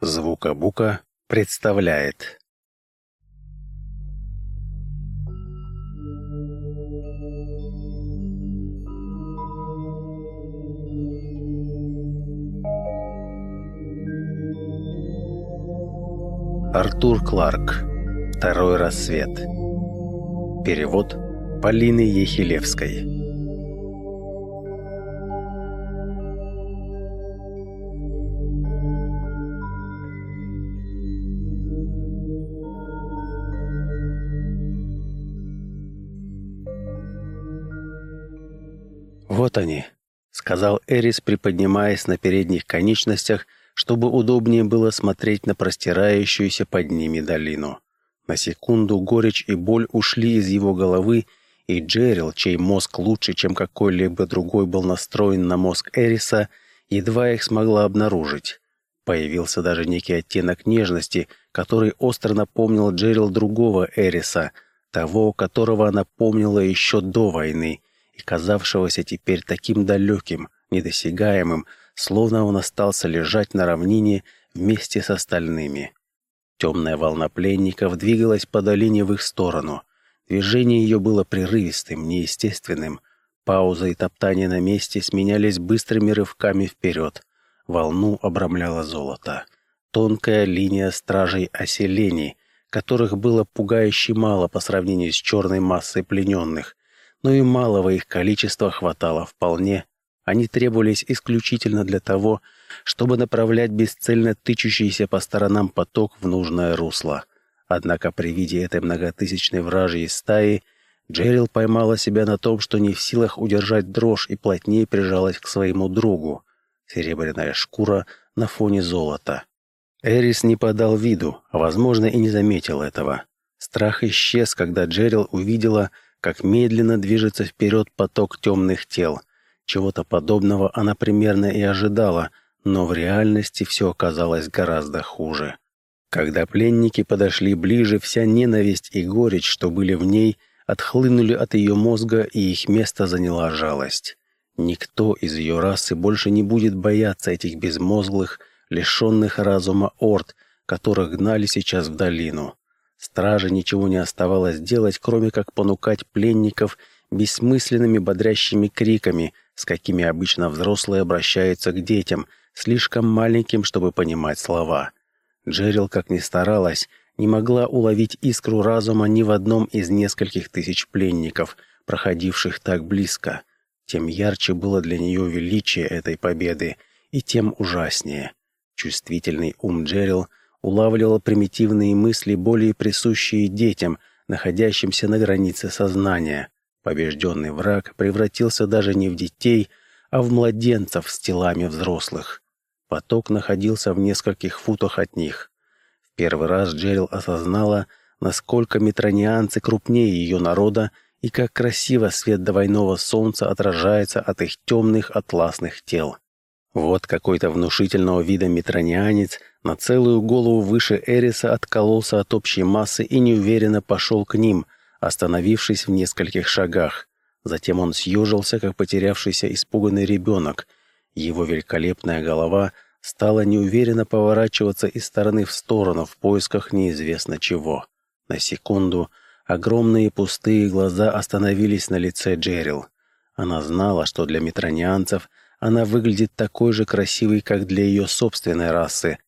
Звука Бука представляет. Артур Кларк. Второй рассвет. Перевод Полины Ехилевской. «Вот они», — сказал Эрис, приподнимаясь на передних конечностях, чтобы удобнее было смотреть на простирающуюся под ними долину. На секунду горечь и боль ушли из его головы, и Джерил, чей мозг лучше, чем какой-либо другой был настроен на мозг Эриса, едва их смогла обнаружить. Появился даже некий оттенок нежности, который остро напомнил Джерил другого Эриса, того, которого она помнила еще до войны, и казавшегося теперь таким далеким, недосягаемым, словно он остался лежать на равнине вместе с остальными. Темная волна пленников двигалась по долине в их сторону. Движение ее было прерывистым, неестественным. Пауза и топтание на месте сменялись быстрыми рывками вперед. Волну обрамляло золото. Тонкая линия стражей оселений, которых было пугающе мало по сравнению с черной массой плененных, но и малого их количества хватало вполне. Они требовались исключительно для того, чтобы направлять бесцельно тычущийся по сторонам поток в нужное русло. Однако при виде этой многотысячной вражьей стаи Джерил поймала себя на том, что не в силах удержать дрожь и плотнее прижалась к своему другу. Серебряная шкура на фоне золота. Эрис не подал виду, а, возможно, и не заметил этого. Страх исчез, когда Джерил увидела, как медленно движется вперед поток темных тел. Чего-то подобного она примерно и ожидала, но в реальности все оказалось гораздо хуже. Когда пленники подошли ближе, вся ненависть и горечь, что были в ней, отхлынули от ее мозга, и их место заняла жалость. Никто из ее расы больше не будет бояться этих безмозглых, лишенных разума орд, которых гнали сейчас в долину. Страже ничего не оставалось делать, кроме как понукать пленников бессмысленными бодрящими криками, с какими обычно взрослые обращаются к детям, слишком маленьким, чтобы понимать слова. Джерил, как ни старалась, не могла уловить искру разума ни в одном из нескольких тысяч пленников, проходивших так близко. Тем ярче было для нее величие этой победы, и тем ужаснее. Чувствительный ум Джерил улавливала примитивные мысли, более присущие детям, находящимся на границе сознания. Побежденный враг превратился даже не в детей, а в младенцев с телами взрослых. Поток находился в нескольких футах от них. В первый раз Джерил осознала, насколько метронианцы крупнее ее народа и как красиво свет двойного солнца отражается от их темных атласных тел. Вот какой-то внушительного вида метронианец на целую голову выше Эриса откололся от общей массы и неуверенно пошел к ним, остановившись в нескольких шагах. Затем он съежился, как потерявшийся испуганный ребенок. Его великолепная голова стала неуверенно поворачиваться из стороны в сторону в поисках неизвестно чего. На секунду огромные пустые глаза остановились на лице Джерил. Она знала, что для метронианцев она выглядит такой же красивой, как для ее собственной расы,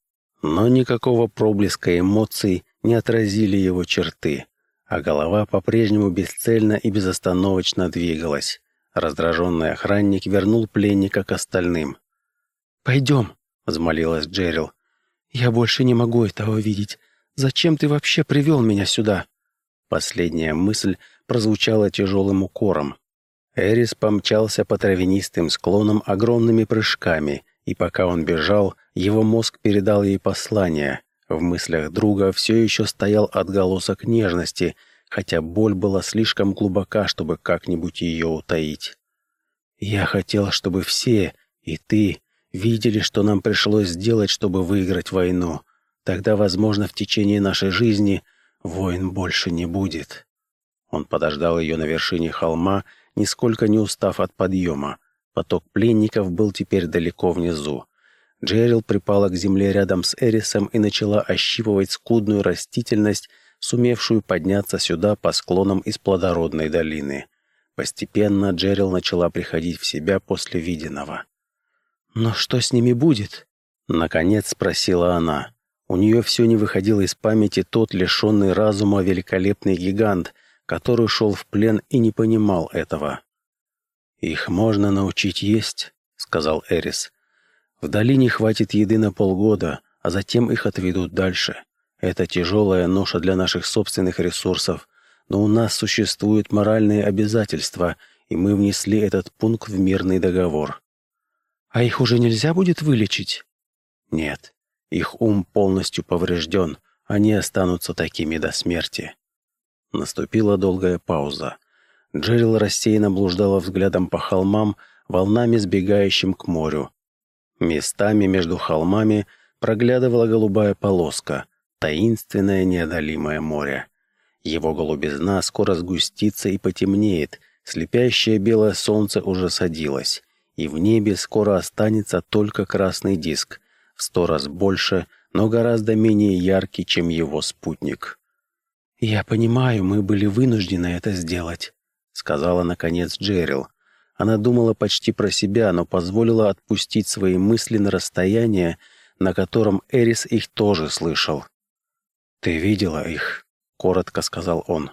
но никакого проблеска эмоций не отразили его черты, а голова по-прежнему бесцельно и безостановочно двигалась. Раздраженный охранник вернул пленника к остальным. «Пойдем», — взмолилась Джерил. «Я больше не могу этого видеть. Зачем ты вообще привел меня сюда?» Последняя мысль прозвучала тяжелым укором. Эрис помчался по травянистым склонам огромными прыжками, и пока он бежал, его мозг передал ей послание. В мыслях друга все еще стоял отголосок нежности, хотя боль была слишком глубока, чтобы как-нибудь ее утаить. «Я хотел, чтобы все, и ты, видели, что нам пришлось сделать, чтобы выиграть войну. Тогда, возможно, в течение нашей жизни войн больше не будет». Он подождал ее на вершине холма, нисколько не устав от подъема. Поток пленников был теперь далеко внизу. Джерил припала к земле рядом с Эрисом и начала ощипывать скудную растительность, сумевшую подняться сюда по склонам из плодородной долины. Постепенно Джерил начала приходить в себя после виденного. «Но что с ними будет?» — наконец спросила она. У нее все не выходило из памяти тот лишенный разума великолепный гигант, который шел в плен и не понимал этого. «Их можно научить есть», — сказал Эрис. В долине хватит еды на полгода, а затем их отведут дальше. Это тяжелая ноша для наших собственных ресурсов, но у нас существуют моральные обязательства, и мы внесли этот пункт в мирный договор. А их уже нельзя будет вылечить? Нет, их ум полностью поврежден, они останутся такими до смерти. Наступила долгая пауза. Джерил рассеянно блуждала взглядом по холмам, волнами сбегающим к морю. Местами между холмами проглядывала голубая полоска, таинственное неодолимое море. Его голубизна скоро сгустится и потемнеет, слепящее белое солнце уже садилось, и в небе скоро останется только красный диск, в сто раз больше, но гораздо менее яркий, чем его спутник. «Я понимаю, мы были вынуждены это сделать», — сказала наконец Джерил. Она думала почти про себя, но позволила отпустить свои мысли на расстояние, на котором Эрис их тоже слышал. «Ты видела их?» — коротко сказал он.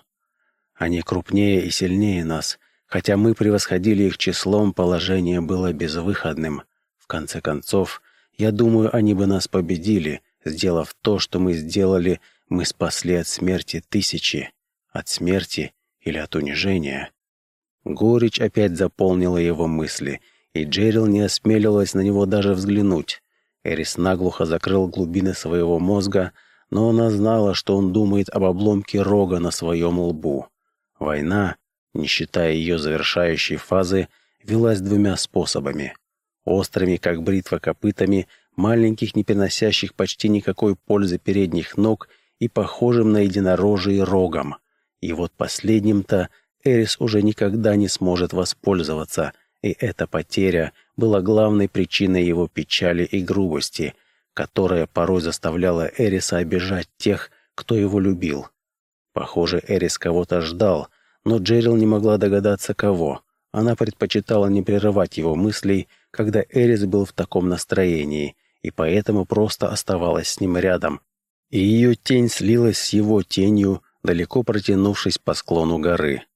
«Они крупнее и сильнее нас. Хотя мы превосходили их числом, положение было безвыходным. В конце концов, я думаю, они бы нас победили. Сделав то, что мы сделали, мы спасли от смерти тысячи. От смерти или от унижения. Горечь опять заполнила его мысли, и Джерил не осмелилась на него даже взглянуть. Эрис наглухо закрыл глубины своего мозга, но она знала, что он думает об обломке рога на своем лбу. Война, не считая ее завершающей фазы, велась двумя способами: острыми, как бритва, копытами маленьких, не приносящих почти никакой пользы передних ног и похожим на единорожий рогом. И вот последним-то Эрис уже никогда не сможет воспользоваться, и эта потеря была главной причиной его печали и грубости, которая порой заставляла Эриса обижать тех, кто его любил. Похоже, Эрис кого-то ждал, но Джерил не могла догадаться кого. Она предпочитала не прерывать его мыслей, когда Эрис был в таком настроении, и поэтому просто оставалась с ним рядом. И ее тень слилась с его тенью, далеко протянувшись по склону горы.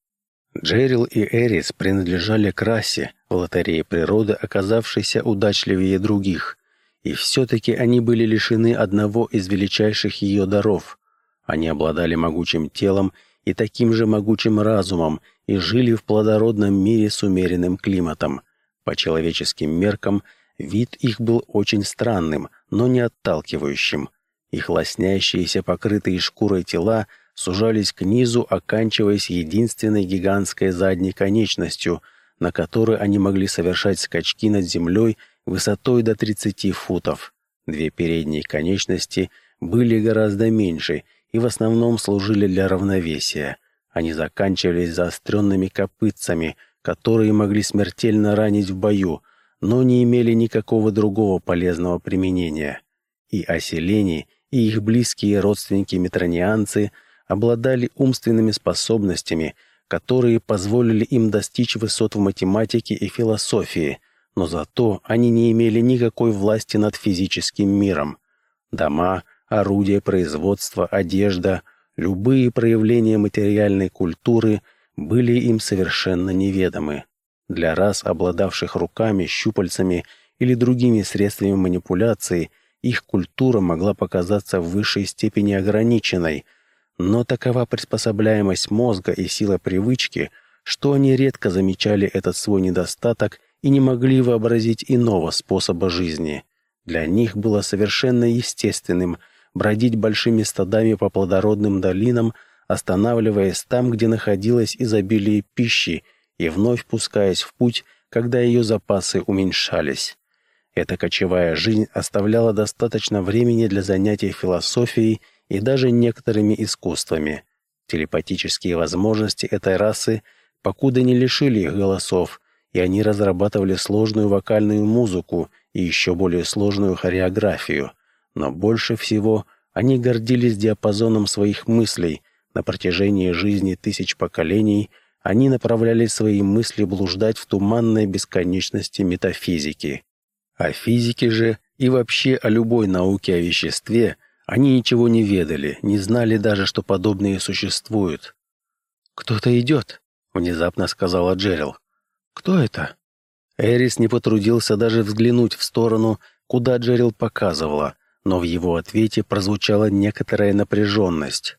Джерил и Эрис принадлежали к расе в лотерее природы, оказавшейся удачливее других, и все-таки они были лишены одного из величайших ее даров. Они обладали могучим телом и таким же могучим разумом и жили в плодородном мире с умеренным климатом. По человеческим меркам вид их был очень странным, но не отталкивающим. Их лоснящиеся, покрытые шкурой тела сужались к низу, оканчиваясь единственной гигантской задней конечностью, на которой они могли совершать скачки над землей высотой до 30 футов. Две передние конечности были гораздо меньше и в основном служили для равновесия. Они заканчивались заостренными копытцами, которые могли смертельно ранить в бою, но не имели никакого другого полезного применения. И оселени, и их близкие родственники метронианцы – обладали умственными способностями, которые позволили им достичь высот в математике и философии, но зато они не имели никакой власти над физическим миром. Дома, орудия производства, одежда, любые проявления материальной культуры были им совершенно неведомы. Для рас, обладавших руками, щупальцами или другими средствами манипуляции, их культура могла показаться в высшей степени ограниченной – но такова приспособляемость мозга и сила привычки, что они редко замечали этот свой недостаток и не могли вообразить иного способа жизни. Для них было совершенно естественным бродить большими стадами по плодородным долинам, останавливаясь там, где находилось изобилие пищи, и вновь пускаясь в путь, когда ее запасы уменьшались. Эта кочевая жизнь оставляла достаточно времени для занятий философией и даже некоторыми искусствами. Телепатические возможности этой расы покуда не лишили их голосов, и они разрабатывали сложную вокальную музыку, и еще более сложную хореографию, но больше всего они гордились диапазоном своих мыслей. На протяжении жизни тысяч поколений они направляли свои мысли блуждать в туманной бесконечности метафизики. О физике же и вообще о любой науке о веществе они ничего не ведали, не знали даже, что подобные существуют. «Кто-то идет», — внезапно сказала Джерил. «Кто это?» Эрис не потрудился даже взглянуть в сторону, куда Джерил показывала, но в его ответе прозвучала некоторая напряженность.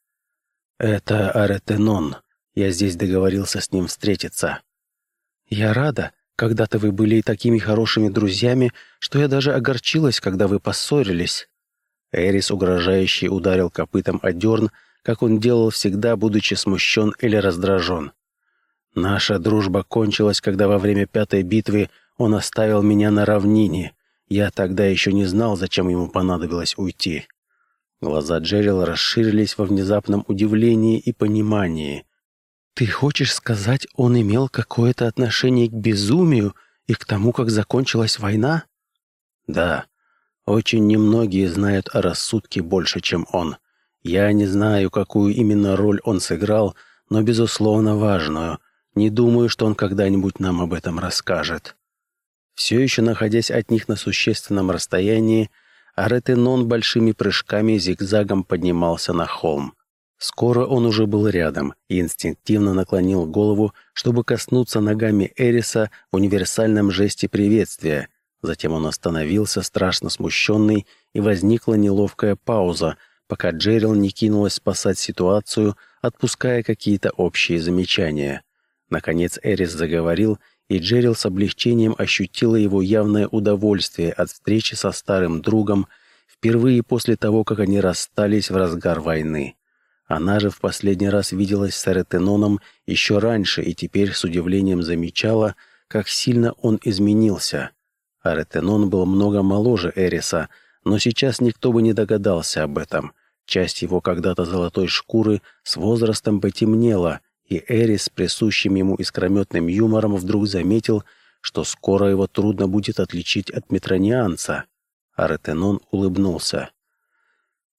«Это Аретенон. Я здесь договорился с ним встретиться». «Я рада. Когда-то вы были такими хорошими друзьями, что я даже огорчилась, когда вы поссорились». Эрис угрожающе ударил копытом о дерн, как он делал всегда, будучи смущен или раздражен. «Наша дружба кончилась, когда во время пятой битвы он оставил меня на равнине. Я тогда еще не знал, зачем ему понадобилось уйти». Глаза Джерил расширились во внезапном удивлении и понимании. «Ты хочешь сказать, он имел какое-то отношение к безумию и к тому, как закончилась война?» «Да. Очень немногие знают о рассудке больше, чем он. Я не знаю, какую именно роль он сыграл, но, безусловно, важную. Не думаю, что он когда-нибудь нам об этом расскажет». Все еще находясь от них на существенном расстоянии, Аретенон большими прыжками зигзагом поднимался на холм. Скоро он уже был рядом и инстинктивно наклонил голову, чтобы коснуться ногами Эриса в универсальном жесте приветствия. Затем он остановился, страшно смущенный, и возникла неловкая пауза, пока Джерил не кинулась спасать ситуацию, отпуская какие-то общие замечания. Наконец Эрис заговорил, и Джерил с облегчением ощутила его явное удовольствие от встречи со старым другом впервые после того, как они расстались в разгар войны. Она же в последний раз виделась с Аретеноном еще раньше и теперь с удивлением замечала, как сильно он изменился. Аретенон был много моложе Эриса, но сейчас никто бы не догадался об этом. Часть его когда-то золотой шкуры с возрастом потемнела, и Эрис, присущим ему искрометным юмором, вдруг заметил, что скоро его трудно будет отличить от метронианца. Аретенон улыбнулся.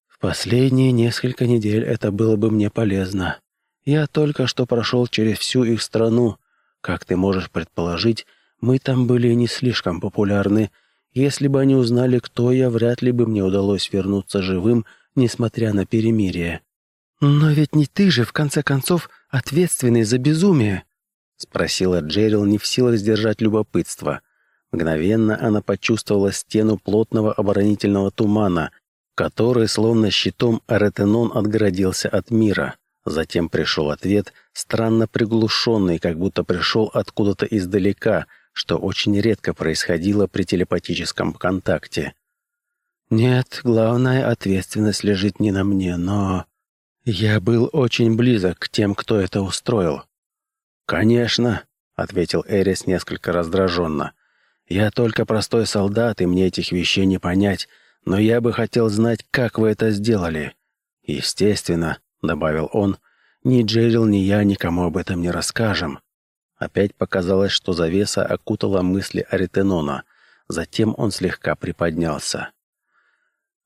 «В последние несколько недель это было бы мне полезно. Я только что прошел через всю их страну. Как ты можешь предположить, мы там были не слишком популярны. Если бы они узнали, кто я, вряд ли бы мне удалось вернуться живым, несмотря на перемирие. «Но ведь не ты же, в конце концов, ответственный за безумие?» — спросила Джерил, не в силах сдержать любопытство. Мгновенно она почувствовала стену плотного оборонительного тумана, который, словно щитом, Аретенон отгородился от мира. Затем пришел ответ, странно приглушенный, как будто пришел откуда-то издалека, что очень редко происходило при телепатическом контакте. «Нет, главная ответственность лежит не на мне, но...» Я был очень близок к тем, кто это устроил. Конечно, ответил Эрис несколько раздраженно. Я только простой солдат, и мне этих вещей не понять, но я бы хотел знать, как вы это сделали. Естественно, добавил он, ни Джерил, ни я никому об этом не расскажем. Опять показалось, что завеса окутала мысли Аритенона. Затем он слегка приподнялся.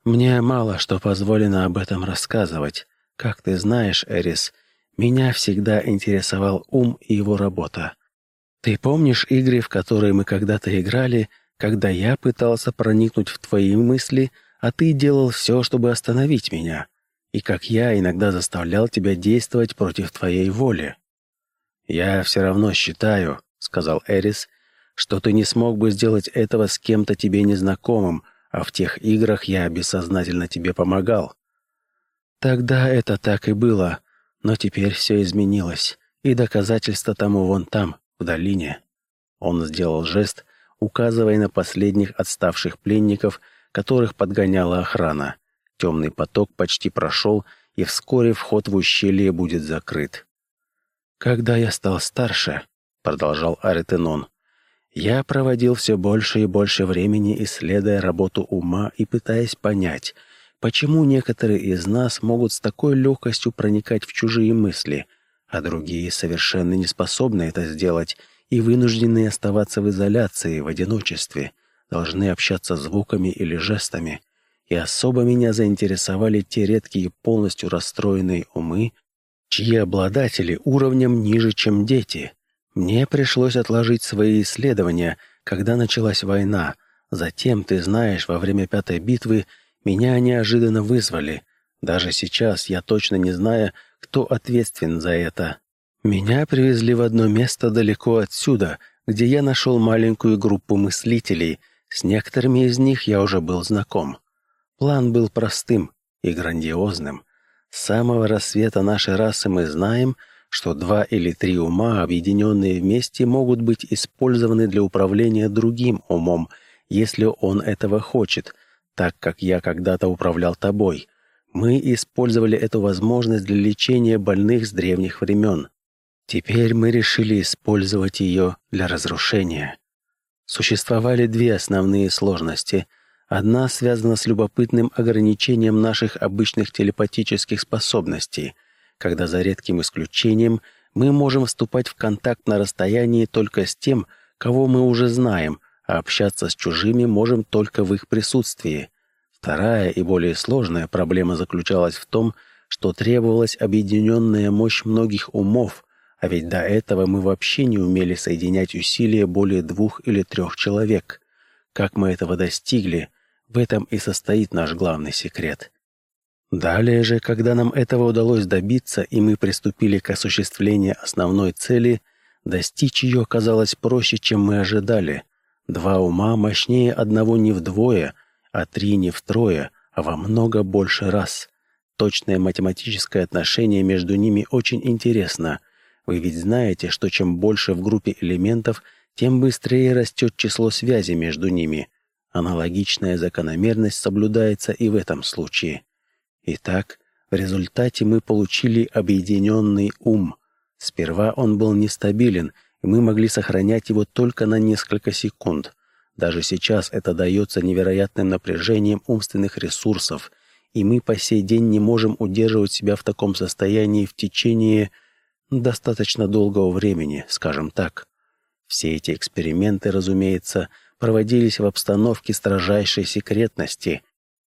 Мне мало что позволено об этом рассказывать. Как ты знаешь, Эрис, меня всегда интересовал ум и его работа. Ты помнишь игры, в которые мы когда-то играли, когда я пытался проникнуть в твои мысли, а ты делал все, чтобы остановить меня, и как я иногда заставлял тебя действовать против твоей воли? Я все равно считаю, сказал Эрис, что ты не смог бы сделать этого с кем-то тебе незнакомым, а в тех играх я бессознательно тебе помогал. Тогда это так и было, но теперь все изменилось, и доказательства тому вон там, в долине. Он сделал жест, указывая на последних отставших пленников, которых подгоняла охрана. Темный поток почти прошел, и вскоре вход в ущелье будет закрыт. Когда я стал старше, продолжал Аретенон, я проводил все больше и больше времени, исследуя работу ума и пытаясь понять, Почему некоторые из нас могут с такой легкостью проникать в чужие мысли, а другие совершенно не способны это сделать и вынуждены оставаться в изоляции, в одиночестве? должны общаться звуками или жестами, и особо меня заинтересовали те редкие полностью расстроенные умы, чьи обладатели уровнем ниже, чем дети. Мне пришлось отложить свои исследования, когда началась война. Затем, ты знаешь, во время пятой битвы меня неожиданно вызвали. Даже сейчас я точно не знаю, кто ответственен за это. Меня привезли в одно место далеко отсюда, где я нашел маленькую группу мыслителей. С некоторыми из них я уже был знаком. План был простым и грандиозным. С самого рассвета нашей расы мы знаем, что два или три ума, объединенные вместе, могут быть использованы для управления другим умом, если он этого хочет, так как я когда-то управлял тобой. Мы использовали эту возможность для лечения больных с древних времен. Теперь мы решили использовать ее для разрушения. Существовали две основные сложности. Одна связана с любопытным ограничением наших обычных телепатических способностей, когда за редким исключением мы можем вступать в контакт на расстоянии только с тем, кого мы уже знаем, а общаться с чужими можем только в их присутствии. Вторая и более сложная проблема заключалась в том, что требовалась объединенная мощь многих умов, а ведь до этого мы вообще не умели соединять усилия более двух или трех человек. Как мы этого достигли, в этом и состоит наш главный секрет. Далее же, когда нам этого удалось добиться, и мы приступили к осуществлению основной цели, достичь ее оказалось проще, чем мы ожидали. Два ума мощнее одного не вдвое, а три не втрое, а во много больше раз. Точное математическое отношение между ними очень интересно. Вы ведь знаете, что чем больше в группе элементов, тем быстрее растет число связей между ними. Аналогичная закономерность соблюдается и в этом случае. Итак, в результате мы получили объединенный ум. Сперва он был нестабилен, и мы могли сохранять его только на несколько секунд. Даже сейчас это дается невероятным напряжением умственных ресурсов, и мы по сей день не можем удерживать себя в таком состоянии в течение достаточно долгого времени, скажем так. Все эти эксперименты, разумеется, проводились в обстановке строжайшей секретности.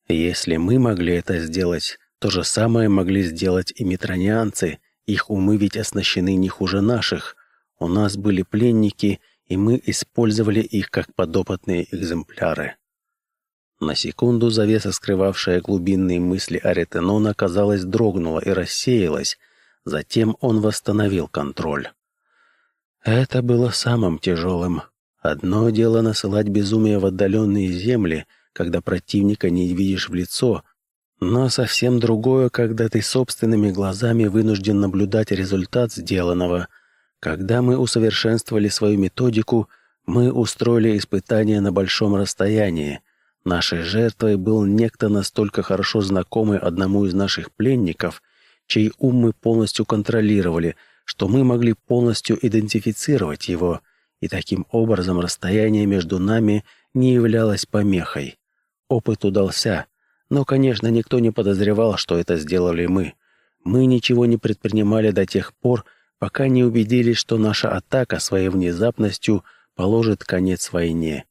Если мы могли это сделать, то же самое могли сделать и метронианцы. Их умы ведь оснащены не хуже наших. У нас были пленники, и мы использовали их как подопытные экземпляры. На секунду завеса, скрывавшая глубинные мысли Аретенона, казалось, дрогнула и рассеялась, Затем он восстановил контроль. Это было самым тяжелым. Одно дело насылать безумие в отдаленные земли, когда противника не видишь в лицо, но совсем другое, когда ты собственными глазами вынужден наблюдать результат сделанного. Когда мы усовершенствовали свою методику, мы устроили испытания на большом расстоянии. Нашей жертвой был некто настолько хорошо знакомый одному из наших пленников, чей ум мы полностью контролировали, что мы могли полностью идентифицировать его, и таким образом расстояние между нами не являлось помехой. Опыт удался, но, конечно, никто не подозревал, что это сделали мы. Мы ничего не предпринимали до тех пор, пока не убедились, что наша атака своей внезапностью положит конец войне.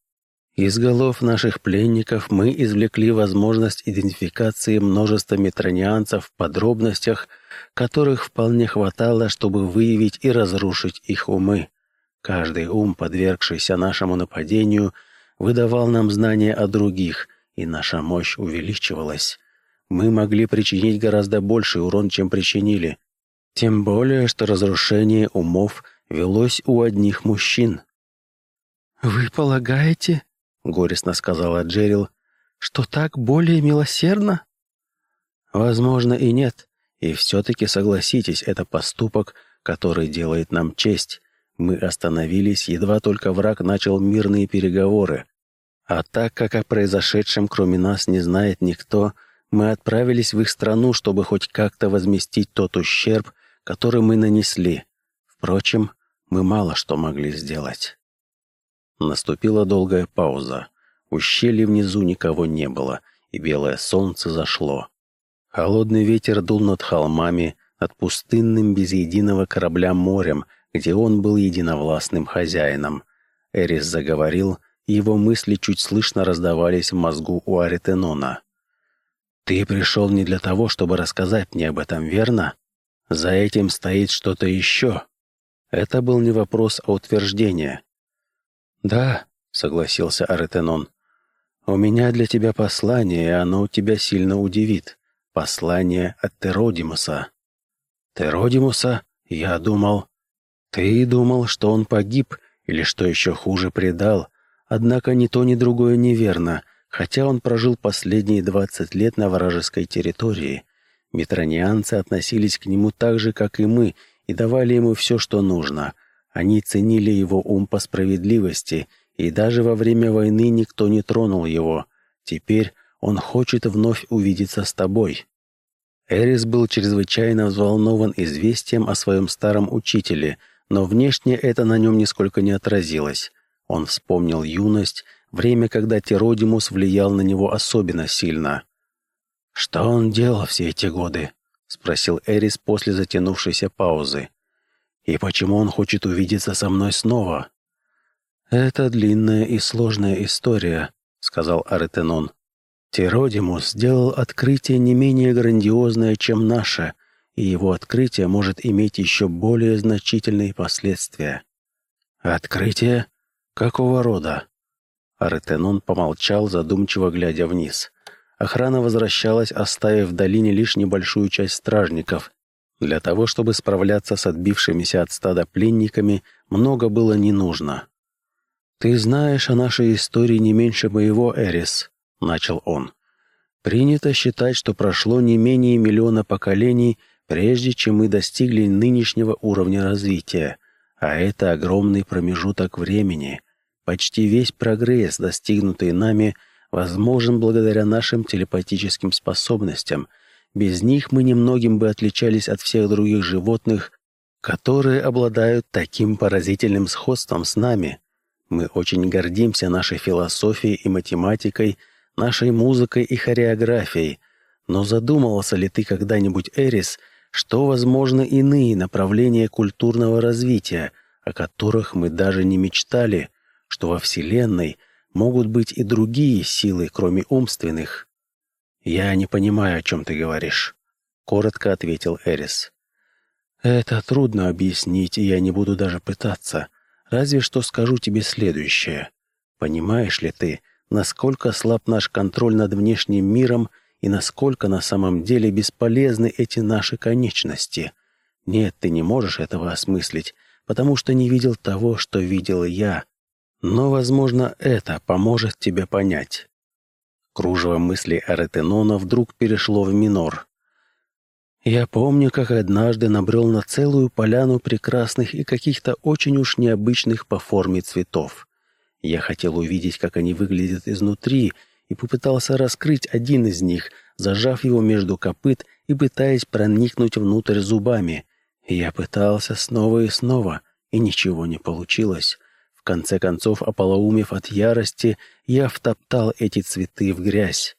Из голов наших пленников мы извлекли возможность идентификации множества метронианцев в подробностях, которых вполне хватало, чтобы выявить и разрушить их умы. Каждый ум, подвергшийся нашему нападению, выдавал нам знания о других, и наша мощь увеличивалась. Мы могли причинить гораздо больший урон, чем причинили. Тем более, что разрушение умов велось у одних мужчин. «Вы полагаете, горестно сказала Джерил, что так более милосердно? Возможно и нет. И все-таки согласитесь, это поступок, который делает нам честь. Мы остановились, едва только враг начал мирные переговоры. А так как о произошедшем кроме нас не знает никто, мы отправились в их страну, чтобы хоть как-то возместить тот ущерб, который мы нанесли. Впрочем, мы мало что могли сделать. Наступила долгая пауза. Ущелье внизу никого не было, и белое солнце зашло. Холодный ветер дул над холмами, над пустынным без единого корабля морем, где он был единовластным хозяином. Эрис заговорил, его мысли чуть слышно раздавались в мозгу у Аритенона. «Ты пришел не для того, чтобы рассказать мне об этом, верно? За этим стоит что-то еще». Это был не вопрос, а утверждение. «Да», — согласился Аретенон. «У меня для тебя послание, и оно тебя сильно удивит. Послание от Теродимуса». «Теродимуса? Я думал...» «Ты думал, что он погиб, или, что еще хуже, предал. Однако ни то, ни другое неверно, хотя он прожил последние двадцать лет на вражеской территории. Метронианцы относились к нему так же, как и мы, и давали ему все, что нужно. Они ценили его ум по справедливости, и даже во время войны никто не тронул его. Теперь он хочет вновь увидеться с тобой. Эрис был чрезвычайно взволнован известием о своем старом учителе, но внешне это на нем нисколько не отразилось. Он вспомнил юность, время, когда Теродимус влиял на него особенно сильно. «Что он делал все эти годы?» — спросил Эрис после затянувшейся паузы. «И почему он хочет увидеться со мной снова?» «Это длинная и сложная история», — сказал Аретенон. «Теродимус сделал открытие не менее грандиозное, чем наше, и его открытие может иметь еще более значительные последствия». «Открытие? Какого рода?» Аретенон помолчал, задумчиво глядя вниз. Охрана возвращалась, оставив в долине лишь небольшую часть стражников. Для того, чтобы справляться с отбившимися от стада пленниками, много было не нужно. «Ты знаешь о нашей истории не меньше моего, Эрис», — начал он. «Принято считать, что прошло не менее миллиона поколений, прежде чем мы достигли нынешнего уровня развития, а это огромный промежуток времени. Почти весь прогресс, достигнутый нами, — возможен благодаря нашим телепатическим способностям. Без них мы немногим бы отличались от всех других животных, которые обладают таким поразительным сходством с нами. Мы очень гордимся нашей философией и математикой, нашей музыкой и хореографией. Но задумывался ли ты когда-нибудь, Эрис, что возможны иные направления культурного развития, о которых мы даже не мечтали, что во Вселенной – могут быть и другие силы, кроме умственных. Я не понимаю, о чем ты говоришь, коротко ответил Эрис. Это трудно объяснить, и я не буду даже пытаться. Разве что скажу тебе следующее. Понимаешь ли ты, насколько слаб наш контроль над внешним миром и насколько на самом деле бесполезны эти наши конечности? Нет, ты не можешь этого осмыслить, потому что не видел того, что видел я, но, возможно, это поможет тебе понять. Кружево мыслей Аретенона вдруг перешло в минор. Я помню, как однажды набрел на целую поляну прекрасных и каких-то очень уж необычных по форме цветов. Я хотел увидеть, как они выглядят изнутри, и попытался раскрыть один из них, зажав его между копыт и пытаясь проникнуть внутрь зубами. Я пытался снова и снова, и ничего не получилось конце концов, ополоумев от ярости, я втоптал эти цветы в грязь.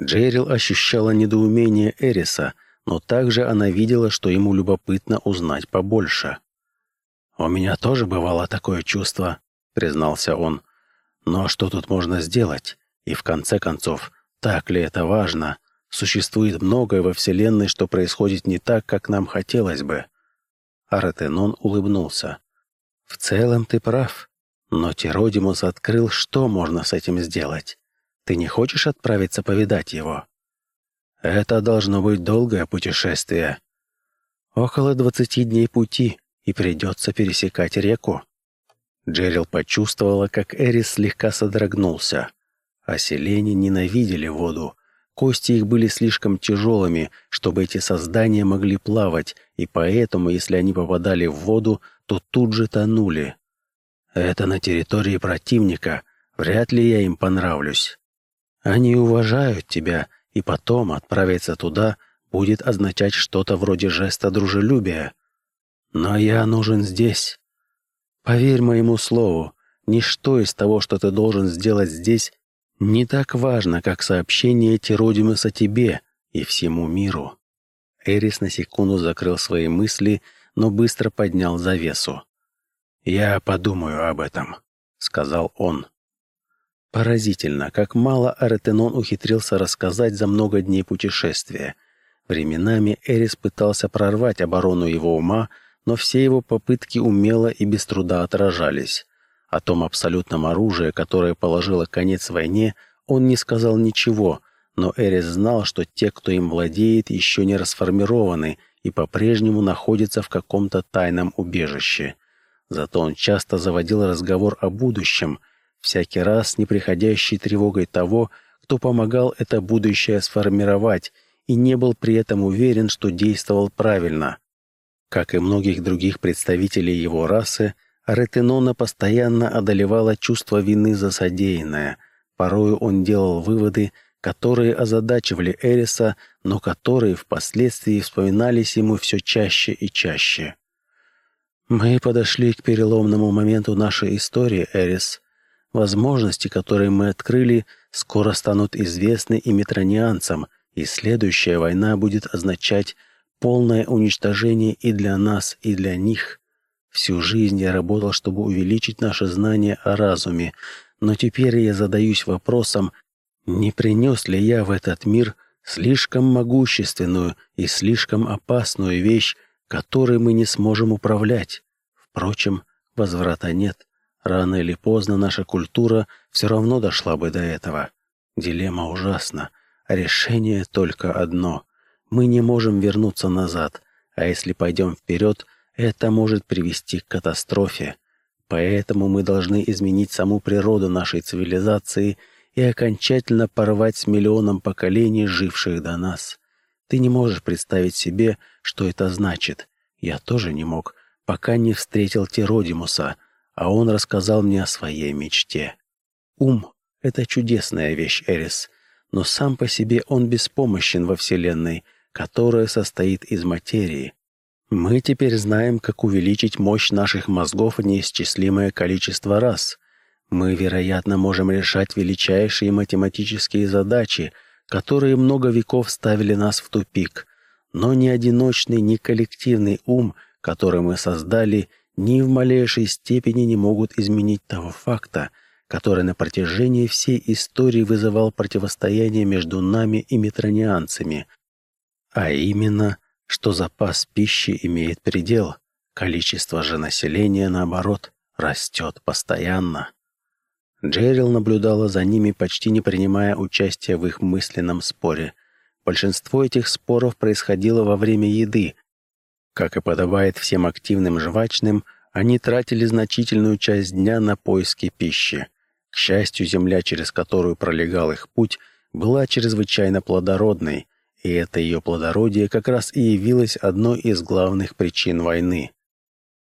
Джерил ощущала недоумение Эриса, но также она видела, что ему любопытно узнать побольше. «У меня тоже бывало такое чувство», — признался он. «Но что тут можно сделать? И в конце концов, так ли это важно? Существует многое во Вселенной, что происходит не так, как нам хотелось бы». Аретенон улыбнулся. «В целом ты прав. Но Тиродимус открыл, что можно с этим сделать. Ты не хочешь отправиться повидать его? Это должно быть долгое путешествие. Около двадцати дней пути, и придется пересекать реку. Джерил почувствовала, как Эрис слегка содрогнулся. Оселени ненавидели воду. Кости их были слишком тяжелыми, чтобы эти создания могли плавать, и поэтому, если они попадали в воду, то тут же тонули. Это на территории противника. Вряд ли я им понравлюсь. Они уважают тебя, и потом отправиться туда будет означать что-то вроде жеста дружелюбия. Но я нужен здесь. Поверь моему слову, ничто из того, что ты должен сделать здесь, не так важно, как сообщение Тиродимуса тебе и всему миру. Эрис на секунду закрыл свои мысли, но быстро поднял завесу. «Я подумаю об этом», — сказал он. Поразительно, как мало Аретенон ухитрился рассказать за много дней путешествия. Временами Эрис пытался прорвать оборону его ума, но все его попытки умело и без труда отражались. О том абсолютном оружии, которое положило конец войне, он не сказал ничего, но Эрис знал, что те, кто им владеет, еще не расформированы и по-прежнему находятся в каком-то тайном убежище. Зато он часто заводил разговор о будущем, всякий раз с неприходящей тревогой того, кто помогал это будущее сформировать и не был при этом уверен, что действовал правильно. Как и многих других представителей его расы, Ретенона постоянно одолевало чувство вины за содеянное. Порою он делал выводы, которые озадачивали Эриса, но которые впоследствии вспоминались ему все чаще и чаще. «Мы подошли к переломному моменту нашей истории, Эрис. Возможности, которые мы открыли, скоро станут известны и метронианцам, и следующая война будет означать полное уничтожение и для нас, и для них. Всю жизнь я работал, чтобы увеличить наше знание о разуме, но теперь я задаюсь вопросом, не принес ли я в этот мир слишком могущественную и слишком опасную вещь, которой мы не сможем управлять. Впрочем, возврата нет. Рано или поздно наша культура все равно дошла бы до этого. Дилемма ужасна. Решение только одно. Мы не можем вернуться назад, а если пойдем вперед, это может привести к катастрофе. Поэтому мы должны изменить саму природу нашей цивилизации и окончательно порвать с миллионом поколений, живших до нас. Ты не можешь представить себе, что это значит. Я тоже не мог, пока не встретил Теродимуса, а он рассказал мне о своей мечте. Ум — это чудесная вещь, Эрис, но сам по себе он беспомощен во Вселенной, которая состоит из материи. Мы теперь знаем, как увеличить мощь наших мозгов неисчислимое количество раз. Мы, вероятно, можем решать величайшие математические задачи, которые много веков ставили нас в тупик. Но ни одиночный, ни коллективный ум — который мы создали, ни в малейшей степени не могут изменить того факта, который на протяжении всей истории вызывал противостояние между нами и метронианцами, а именно, что запас пищи имеет предел, количество же населения, наоборот, растет постоянно. Джерил наблюдала за ними, почти не принимая участия в их мысленном споре. Большинство этих споров происходило во время еды, как и подобает всем активным жвачным, они тратили значительную часть дня на поиски пищи. К счастью, земля, через которую пролегал их путь, была чрезвычайно плодородной, и это ее плодородие как раз и явилось одной из главных причин войны.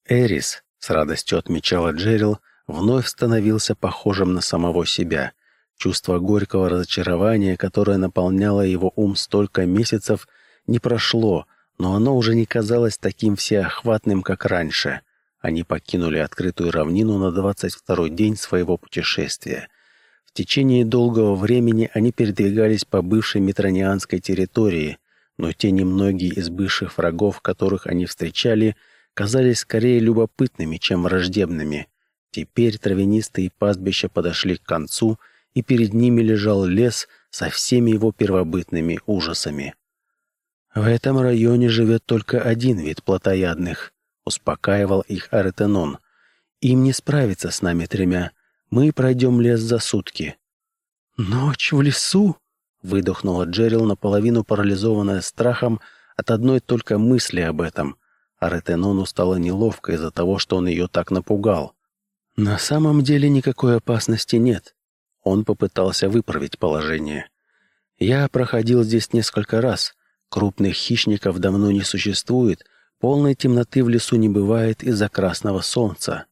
Эрис, с радостью отмечала Джерил, вновь становился похожим на самого себя. Чувство горького разочарования, которое наполняло его ум столько месяцев, не прошло, но оно уже не казалось таким всеохватным, как раньше. Они покинули открытую равнину на двадцать второй день своего путешествия. В течение долгого времени они передвигались по бывшей метронианской территории, но те немногие из бывших врагов, которых они встречали, казались скорее любопытными, чем враждебными. Теперь травянистые пастбища подошли к концу, и перед ними лежал лес со всеми его первобытными ужасами. В этом районе живет только один вид плотоядных, успокаивал их Аретенон. Им не справиться с нами тремя. Мы пройдем лес за сутки. Ночь в лесу? выдохнула Джерил, наполовину парализованная страхом от одной только мысли об этом. Аретенону стало неловко из-за того, что он ее так напугал. На самом деле никакой опасности нет. Он попытался выправить положение. Я проходил здесь несколько раз. Крупных хищников давно не существует, полной темноты в лесу не бывает из-за красного солнца.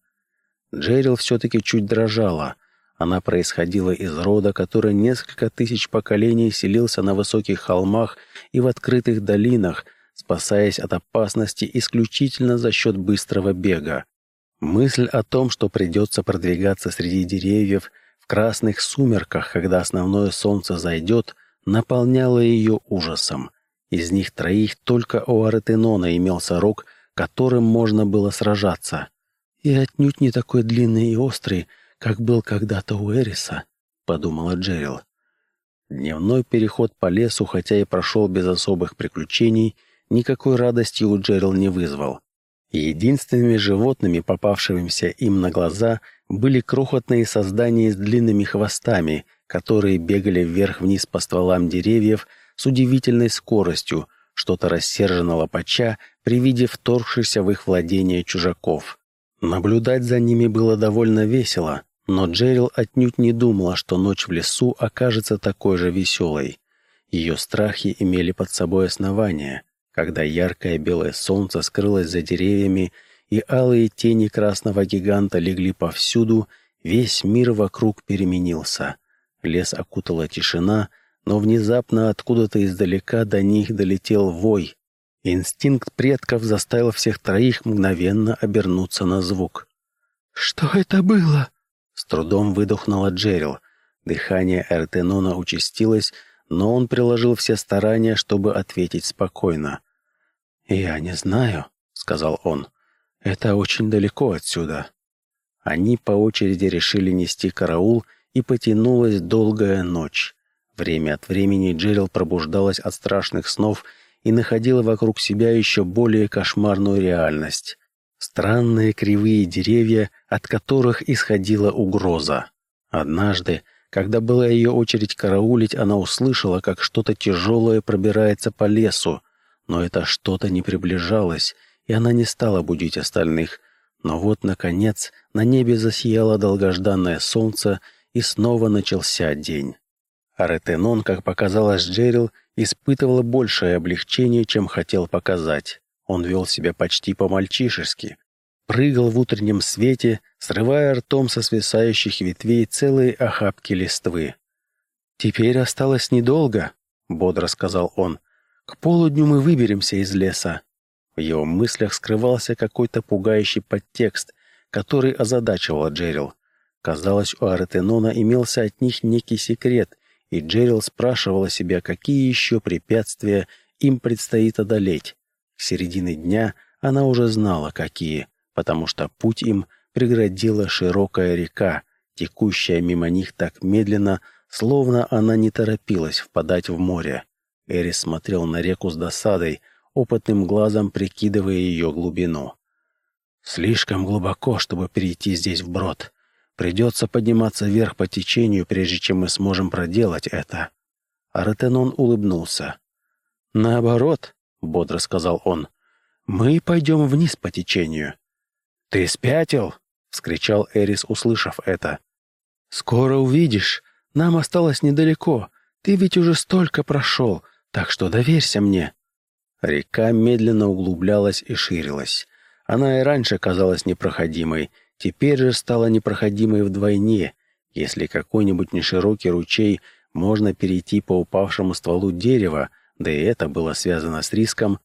Джерил все-таки чуть дрожала. Она происходила из рода, который несколько тысяч поколений селился на высоких холмах и в открытых долинах, спасаясь от опасности исключительно за счет быстрого бега. Мысль о том, что придется продвигаться среди деревьев в красных сумерках, когда основное солнце зайдет, наполняла ее ужасом. Из них троих только у Аретенона имелся рог, которым можно было сражаться. И отнюдь не такой длинный и острый, как был когда-то у Эриса. — подумала Джерил. Дневной переход по лесу, хотя и прошел без особых приключений, никакой радости у Джерил не вызвал. Единственными животными, попавшимися им на глаза, были крохотные создания с длинными хвостами, которые бегали вверх-вниз по стволам деревьев с удивительной скоростью, что-то рассерженно лопача при виде вторгшихся в их владение чужаков. Наблюдать за ними было довольно весело, но Джерил отнюдь не думала, что ночь в лесу окажется такой же веселой. Ее страхи имели под собой основания. Когда яркое белое солнце скрылось за деревьями и алые тени красного гиганта легли повсюду, весь мир вокруг переменился. Лес окутала тишина, но внезапно откуда-то издалека до них долетел вой. Инстинкт предков заставил всех троих мгновенно обернуться на звук. «Что это было?» С трудом выдохнула Джерил. Дыхание Эртенона участилось, но он приложил все старания, чтобы ответить спокойно. «Я не знаю», — сказал он. «Это очень далеко отсюда». Они по очереди решили нести караул, и потянулась долгая ночь. Время от времени Джерил пробуждалась от страшных снов и находила вокруг себя еще более кошмарную реальность. Странные кривые деревья, от которых исходила угроза. Однажды, когда была ее очередь караулить, она услышала, как что-то тяжелое пробирается по лесу, но это что-то не приближалось, и она не стала будить остальных. Но вот, наконец, на небе засияло долгожданное солнце, и снова начался день. Аретенон, как показалось Джерил, испытывал большее облегчение, чем хотел показать. Он вел себя почти по-мальчишески. Прыгал в утреннем свете, срывая ртом со свисающих ветвей целые охапки листвы. «Теперь осталось недолго», — бодро сказал он. «К полудню мы выберемся из леса». В его мыслях скрывался какой-то пугающий подтекст, который озадачивал Джерил. Казалось, у Аретенона имелся от них некий секрет, и Джерил спрашивала себя, какие еще препятствия им предстоит одолеть. К середине дня она уже знала, какие, потому что путь им преградила широкая река, текущая мимо них так медленно, словно она не торопилась впадать в море. Эрис смотрел на реку с досадой, опытным глазом прикидывая ее глубину. «Слишком глубоко, чтобы перейти здесь вброд. Придется подниматься вверх по течению, прежде чем мы сможем проделать это». Аратенон улыбнулся. «Наоборот», — бодро сказал он, — «мы пойдем вниз по течению». «Ты спятил?» — вскричал Эрис, услышав это. «Скоро увидишь. Нам осталось недалеко. Ты ведь уже столько прошел, так что доверься мне». Река медленно углублялась и ширилась. Она и раньше казалась непроходимой, теперь же стала непроходимой вдвойне. Если какой-нибудь неширокий ручей можно перейти по упавшему стволу дерева, да и это было связано с риском,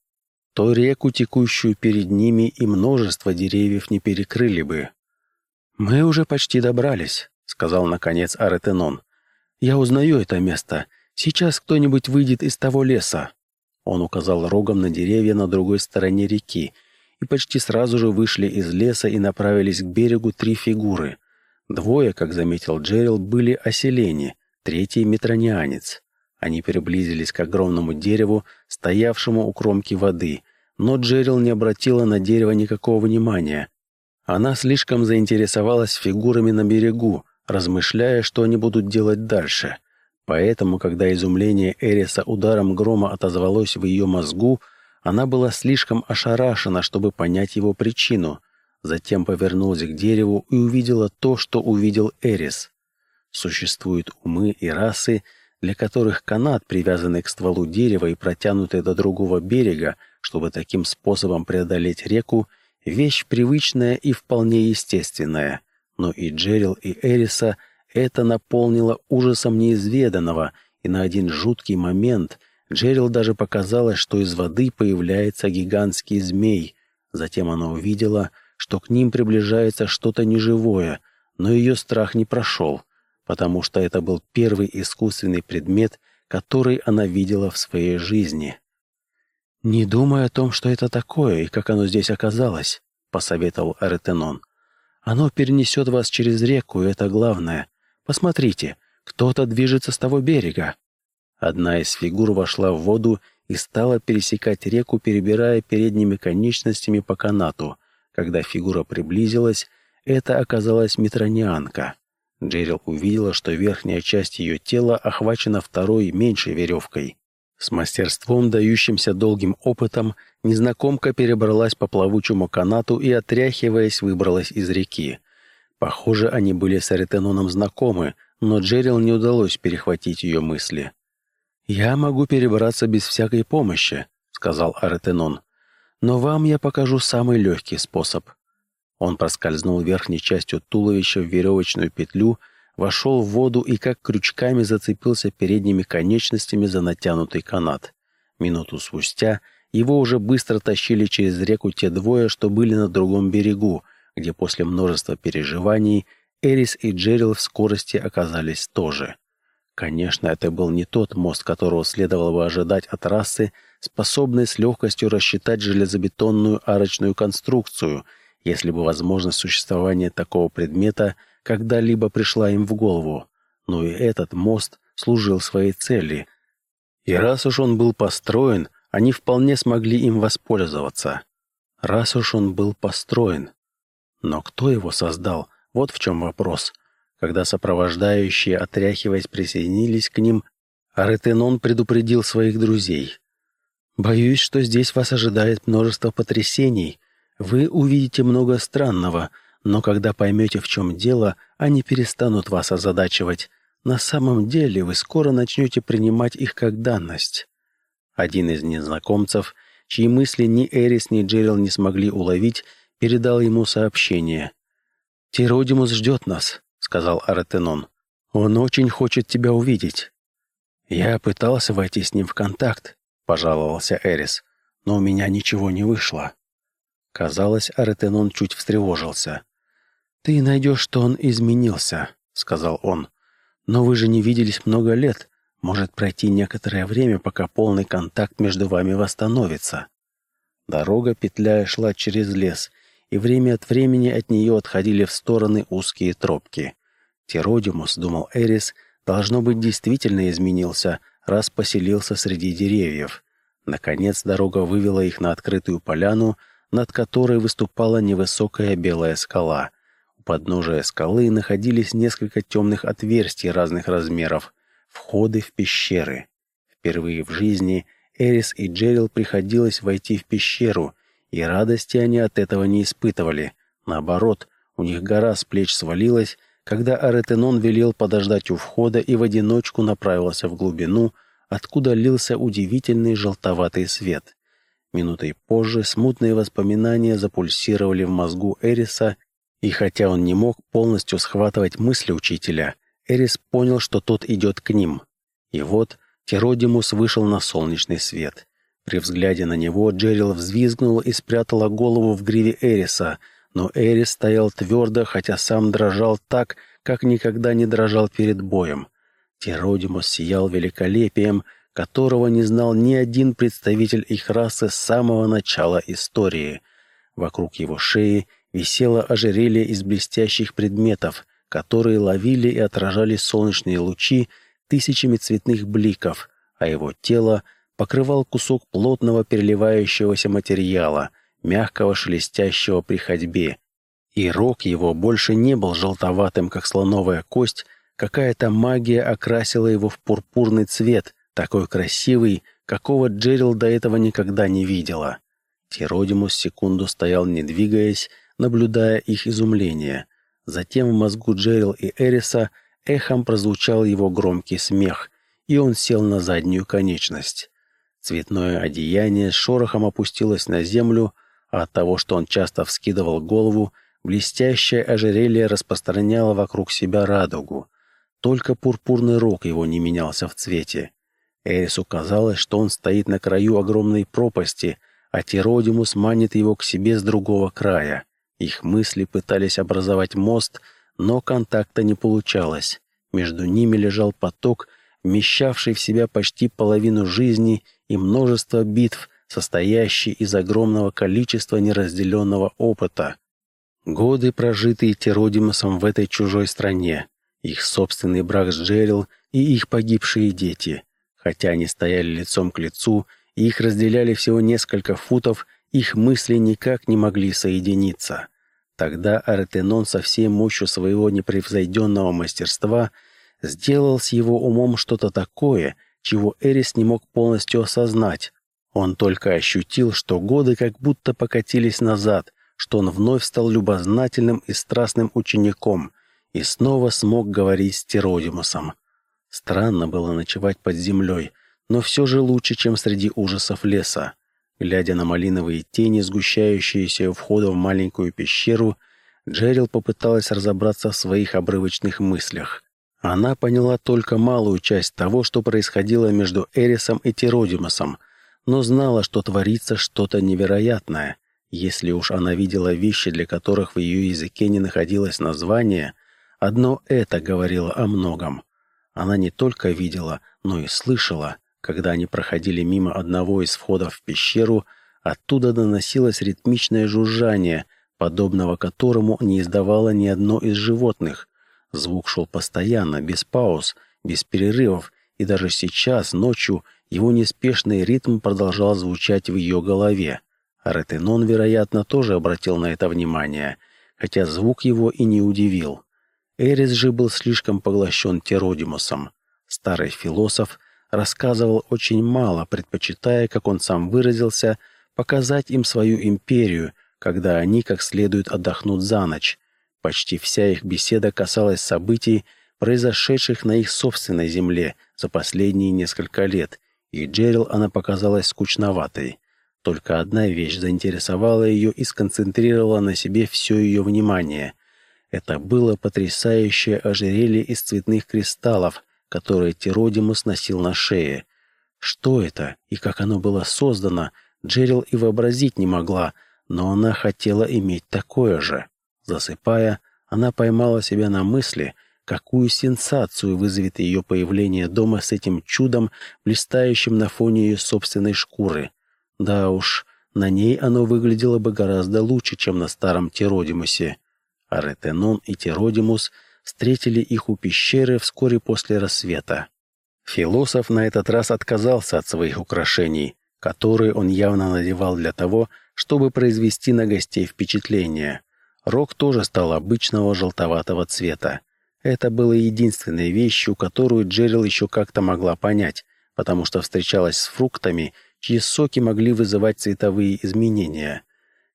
то реку, текущую перед ними, и множество деревьев не перекрыли бы. «Мы уже почти добрались», — сказал наконец Аретенон. «Я узнаю это место. Сейчас кто-нибудь выйдет из того леса». Он указал рогом на деревья на другой стороне реки, и почти сразу же вышли из леса и направились к берегу три фигуры. Двое, как заметил Джерил, были оселени, третий — метронианец. Они приблизились к огромному дереву, стоявшему у кромки воды, но Джерил не обратила на дерево никакого внимания. Она слишком заинтересовалась фигурами на берегу, размышляя, что они будут делать дальше. Поэтому, когда изумление Эриса ударом грома отозвалось в ее мозгу, она была слишком ошарашена, чтобы понять его причину. Затем повернулась к дереву и увидела то, что увидел Эрис. Существуют умы и расы, для которых канат, привязанный к стволу дерева и протянутый до другого берега, чтобы таким способом преодолеть реку, вещь привычная и вполне естественная. Но и Джерил, и Эриса это наполнило ужасом неизведанного, и на один жуткий момент Джерил даже показалось, что из воды появляется гигантский змей. Затем она увидела, что к ним приближается что-то неживое, но ее страх не прошел, потому что это был первый искусственный предмет, который она видела в своей жизни. «Не думай о том, что это такое и как оно здесь оказалось», — посоветовал Аретенон. «Оно перенесет вас через реку, и это главное. Посмотрите, Кто-то движется с того берега. Одна из фигур вошла в воду и стала пересекать реку, перебирая передними конечностями по канату. Когда фигура приблизилась, это оказалась метронианка. Джерил увидела, что верхняя часть ее тела охвачена второй, меньшей веревкой. С мастерством, дающимся долгим опытом, незнакомка перебралась по плавучему канату и, отряхиваясь, выбралась из реки. Похоже, они были с Аретеноном знакомы, но Джерил не удалось перехватить ее мысли. «Я могу перебраться без всякой помощи», — сказал Аретенон. «Но вам я покажу самый легкий способ». Он проскользнул верхней частью туловища в веревочную петлю, вошел в воду и как крючками зацепился передними конечностями за натянутый канат. Минуту спустя его уже быстро тащили через реку те двое, что были на другом берегу, где после множества переживаний Эрис и Джерил в скорости оказались тоже. Конечно, это был не тот мост, которого следовало бы ожидать от расы, способной с легкостью рассчитать железобетонную арочную конструкцию, если бы возможность существования такого предмета когда-либо пришла им в голову. Но и этот мост служил своей цели. И раз уж он был построен, они вполне смогли им воспользоваться. Раз уж он был построен. Но кто его создал? Вот в чем вопрос. Когда сопровождающие, отряхиваясь, присоединились к ним, Аретенон предупредил своих друзей. «Боюсь, что здесь вас ожидает множество потрясений. Вы увидите много странного, но когда поймете, в чем дело, они перестанут вас озадачивать. На самом деле вы скоро начнете принимать их как данность». Один из незнакомцев, чьи мысли ни Эрис, ни Джерил не смогли уловить, передал ему сообщение. «Тиродимус ждет нас сказал Аретенон. «Он очень хочет тебя увидеть». «Я пытался войти с ним в контакт», — пожаловался Эрис, «но у меня ничего не вышло». Казалось, Аретенон чуть встревожился. «Ты найдешь, что он изменился», — сказал он. «Но вы же не виделись много лет. Может пройти некоторое время, пока полный контакт между вами восстановится». Дорога, петляя, шла через лес, и время от времени от нее отходили в стороны узкие тропки. Теродимус, думал Эрис, должно быть, действительно изменился, раз поселился среди деревьев. Наконец дорога вывела их на открытую поляну, над которой выступала невысокая белая скала. У подножия скалы находились несколько темных отверстий разных размеров, входы в пещеры. Впервые в жизни Эрис и Джерил приходилось войти в пещеру, и радости они от этого не испытывали. Наоборот, у них гора с плеч свалилась, когда Аретенон велел подождать у входа и в одиночку направился в глубину, откуда лился удивительный желтоватый свет. Минутой позже смутные воспоминания запульсировали в мозгу Эриса, и хотя он не мог полностью схватывать мысли учителя, Эрис понял, что тот идет к ним. И вот Теродимус вышел на солнечный свет. При взгляде на него Джерил взвизгнула и спрятала голову в гриве Эриса, но Эрис стоял твердо, хотя сам дрожал так, как никогда не дрожал перед боем. Тиродимус сиял великолепием, которого не знал ни один представитель их расы с самого начала истории. Вокруг его шеи висело ожерелье из блестящих предметов, которые ловили и отражали солнечные лучи тысячами цветных бликов, а его тело — покрывал кусок плотного переливающегося материала, мягкого шелестящего при ходьбе. И рог его больше не был желтоватым, как слоновая кость, какая-то магия окрасила его в пурпурный цвет, такой красивый, какого Джерил до этого никогда не видела. Тиродимус секунду стоял, не двигаясь, наблюдая их изумление. Затем в мозгу Джерил и Эриса эхом прозвучал его громкий смех, и он сел на заднюю конечность. Цветное одеяние с шорохом опустилось на землю, а от того, что он часто вскидывал голову, блестящее ожерелье распространяло вокруг себя радугу. Только пурпурный рог его не менялся в цвете. Эрису казалось, что он стоит на краю огромной пропасти, а Тиродимус манит его к себе с другого края. Их мысли пытались образовать мост, но контакта не получалось. Между ними лежал поток, вмещавший в себя почти половину жизни и множество битв, состоящие из огромного количества неразделенного опыта. Годы, прожитые Теродимусом в этой чужой стране, их собственный брак с Джерил и их погибшие дети. Хотя они стояли лицом к лицу, и их разделяли всего несколько футов, их мысли никак не могли соединиться. Тогда Аретенон со всей мощью своего непревзойденного мастерства сделал с его умом что-то такое, чего Эрис не мог полностью осознать. Он только ощутил, что годы как будто покатились назад, что он вновь стал любознательным и страстным учеником и снова смог говорить с Теродимусом. Странно было ночевать под землей, но все же лучше, чем среди ужасов леса. Глядя на малиновые тени, сгущающиеся у входа в маленькую пещеру, Джерил попыталась разобраться в своих обрывочных мыслях. Она поняла только малую часть того, что происходило между Эрисом и Теродимусом, но знала, что творится что-то невероятное. Если уж она видела вещи, для которых в ее языке не находилось названия, одно это говорило о многом. Она не только видела, но и слышала. Когда они проходили мимо одного из входов в пещеру, оттуда доносилось ритмичное жужжание, подобного которому не издавало ни одно из животных. Звук шел постоянно, без пауз, без перерывов, и даже сейчас, ночью, его неспешный ритм продолжал звучать в ее голове. Ретенон, вероятно, тоже обратил на это внимание, хотя звук его и не удивил. Эрис же был слишком поглощен Теродимусом. Старый философ рассказывал очень мало, предпочитая, как он сам выразился, показать им свою империю, когда они как следует отдохнут за ночь. Почти вся их беседа касалась событий, произошедших на их собственной земле за последние несколько лет, и Джерил она показалась скучноватой. Только одна вещь заинтересовала ее и сконцентрировала на себе все ее внимание. Это было потрясающее ожерелье из цветных кристаллов, которое Тиродимус носил на шее. Что это и как оно было создано, Джерил и вообразить не могла, но она хотела иметь такое же. Засыпая, она поймала себя на мысли – Какую сенсацию вызовет ее появление дома с этим чудом, блистающим на фоне ее собственной шкуры. Да уж, на ней оно выглядело бы гораздо лучше, чем на старом Теродимусе. А и Теродимус встретили их у пещеры вскоре после рассвета. Философ на этот раз отказался от своих украшений, которые он явно надевал для того, чтобы произвести на гостей впечатление. Рог тоже стал обычного желтоватого цвета. Это было единственной вещью, которую Джерил еще как-то могла понять, потому что встречалась с фруктами, чьи соки могли вызывать цветовые изменения.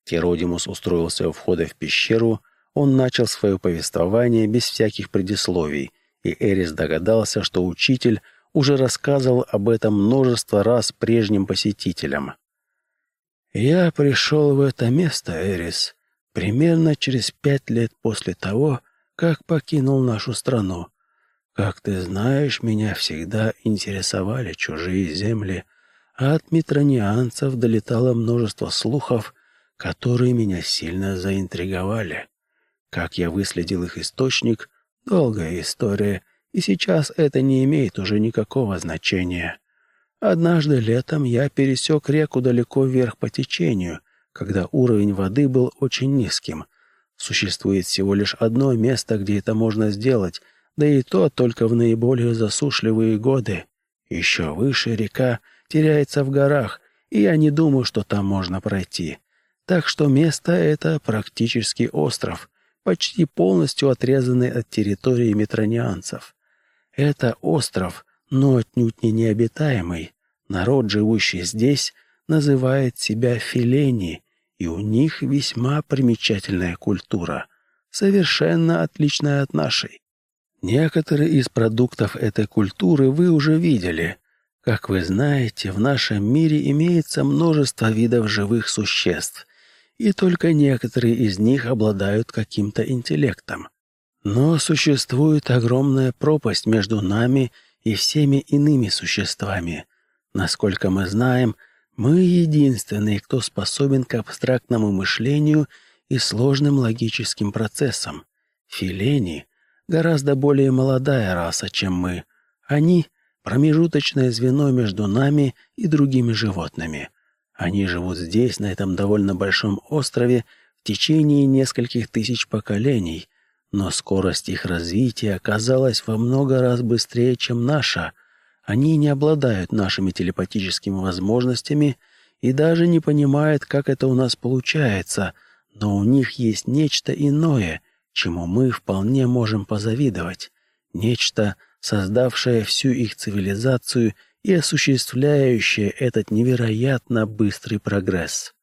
Керодимус устроился у входа в пещеру, он начал свое повествование без всяких предисловий, и Эрис догадался, что учитель уже рассказывал об этом множество раз прежним посетителям. «Я пришел в это место, Эрис, примерно через пять лет после того, как покинул нашу страну. Как ты знаешь, меня всегда интересовали чужие земли, а от митронианцев долетало множество слухов, которые меня сильно заинтриговали. Как я выследил их источник, долгая история, и сейчас это не имеет уже никакого значения. Однажды летом я пересек реку далеко вверх по течению, когда уровень воды был очень низким, Существует всего лишь одно место, где это можно сделать, да и то только в наиболее засушливые годы. Еще выше река теряется в горах, и я не думаю, что там можно пройти. Так что место это практически остров, почти полностью отрезанный от территории метронианцев. Это остров, но отнюдь не необитаемый. Народ, живущий здесь, называет себя Филени, и у них весьма примечательная культура, совершенно отличная от нашей. Некоторые из продуктов этой культуры вы уже видели. Как вы знаете, в нашем мире имеется множество видов живых существ, и только некоторые из них обладают каким-то интеллектом. Но существует огромная пропасть между нами и всеми иными существами. Насколько мы знаем, мы единственные, кто способен к абстрактному мышлению и сложным логическим процессам. Филени — гораздо более молодая раса, чем мы. Они — промежуточное звено между нами и другими животными. Они живут здесь, на этом довольно большом острове, в течение нескольких тысяч поколений, но скорость их развития оказалась во много раз быстрее, чем наша. Они не обладают нашими телепатическими возможностями и даже не понимают, как это у нас получается, но у них есть нечто иное, чему мы вполне можем позавидовать. Нечто, создавшее всю их цивилизацию и осуществляющее этот невероятно быстрый прогресс.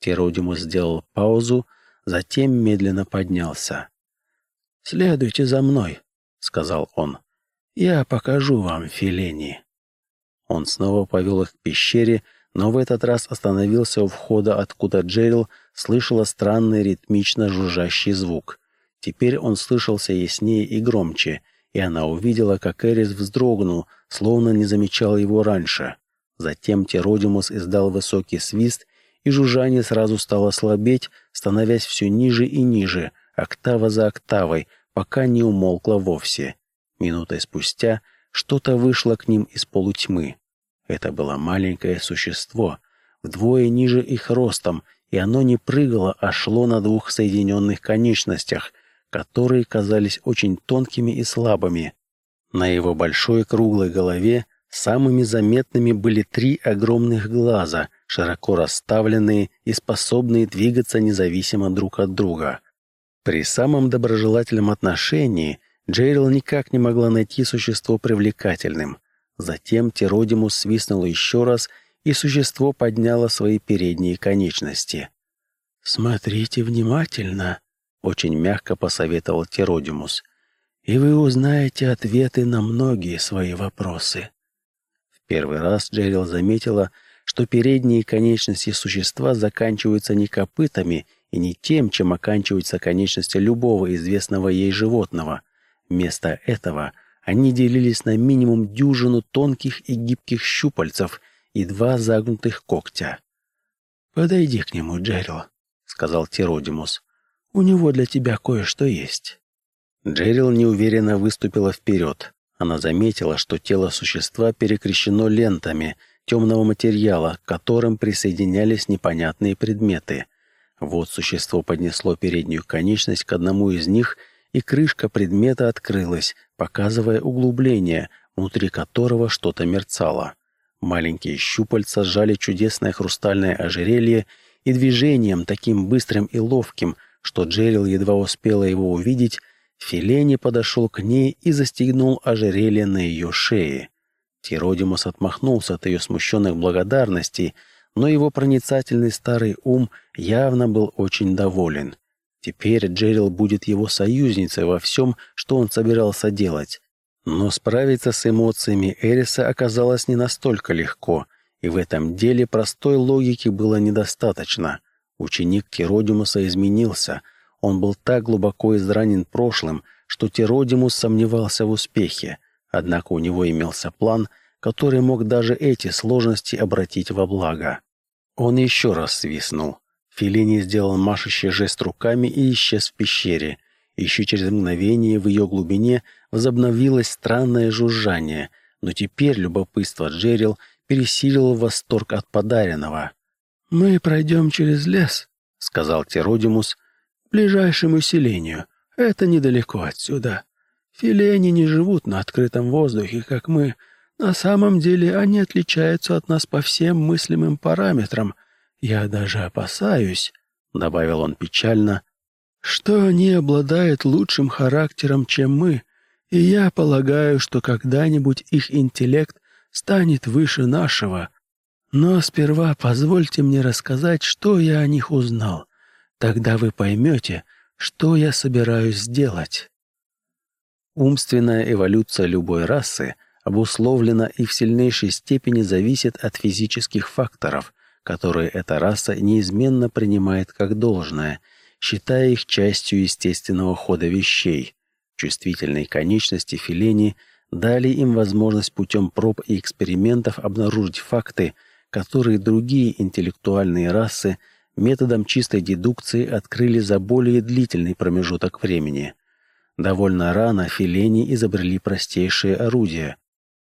Теродимус сделал паузу, затем медленно поднялся. «Следуйте за мной», — сказал он. «Я покажу вам Филени». Он снова повел их к пещере, но в этот раз остановился у входа, откуда Джерил слышала странный ритмично жужжащий звук. Теперь он слышался яснее и громче, и она увидела, как Эрис вздрогнул, словно не замечал его раньше. Затем Теродимус издал высокий свист, и жужжание сразу стало слабеть, становясь все ниже и ниже, октава за октавой, пока не умолкло вовсе. Минутой спустя что-то вышло к ним из полутьмы. Это было маленькое существо, вдвое ниже их ростом, и оно не прыгало, а шло на двух соединенных конечностях, которые казались очень тонкими и слабыми. На его большой круглой голове самыми заметными были три огромных глаза, широко расставленные и способные двигаться независимо друг от друга. При самом доброжелательном отношении Джейрил никак не могла найти существо привлекательным. Затем Теродимус свистнул еще раз, и существо подняло свои передние конечности. «Смотрите внимательно», — очень мягко посоветовал Теродимус, «и вы узнаете ответы на многие свои вопросы». В первый раз Джерил заметила, что передние конечности существа заканчиваются не копытами и не тем, чем оканчиваются конечности любого известного ей животного. Вместо этого они делились на минимум дюжину тонких и гибких щупальцев и два загнутых когтя. «Подойди к нему, Джерил», — сказал Тиродимус. «У него для тебя кое-что есть». Джерил неуверенно выступила вперед. Она заметила, что тело существа перекрещено лентами темного материала, к которым присоединялись непонятные предметы. Вот существо поднесло переднюю конечность к одному из них, и крышка предмета открылась, показывая углубление, внутри которого что-то мерцало. Маленькие щупальца сжали чудесное хрустальное ожерелье, и движением, таким быстрым и ловким, что Джерил едва успела его увидеть, Филени подошел к ней и застегнул ожерелье на ее шее. Тиродимус отмахнулся от ее смущенных благодарностей, но его проницательный старый ум явно был очень доволен. Теперь Джерил будет его союзницей во всем, что он собирался делать. Но справиться с эмоциями Эриса оказалось не настолько легко, и в этом деле простой логики было недостаточно. Ученик Тиродимуса изменился. Он был так глубоко изранен прошлым, что Тиродимус сомневался в успехе. Однако у него имелся план, который мог даже эти сложности обратить во благо. Он еще раз свистнул. Филини сделал машущий жест руками и исчез в пещере. Еще через мгновение в ее глубине возобновилось странное жужжание, но теперь любопытство Джерил пересилило восторг от подаренного. «Мы пройдем через лес», — сказал Теродимус, — «к ближайшему селению. Это недалеко отсюда. Филени не живут на открытом воздухе, как мы. На самом деле они отличаются от нас по всем мыслимым параметрам. Я даже опасаюсь, — добавил он печально, — что они обладают лучшим характером, чем мы, и я полагаю, что когда-нибудь их интеллект станет выше нашего. Но сперва позвольте мне рассказать, что я о них узнал. Тогда вы поймете, что я собираюсь сделать. Умственная эволюция любой расы обусловлена и в сильнейшей степени зависит от физических факторов, которые эта раса неизменно принимает как должное, считая их частью естественного хода вещей. Чувствительные конечности филени дали им возможность путем проб и экспериментов обнаружить факты, которые другие интеллектуальные расы методом чистой дедукции открыли за более длительный промежуток времени – Довольно рано филени изобрели простейшие орудия.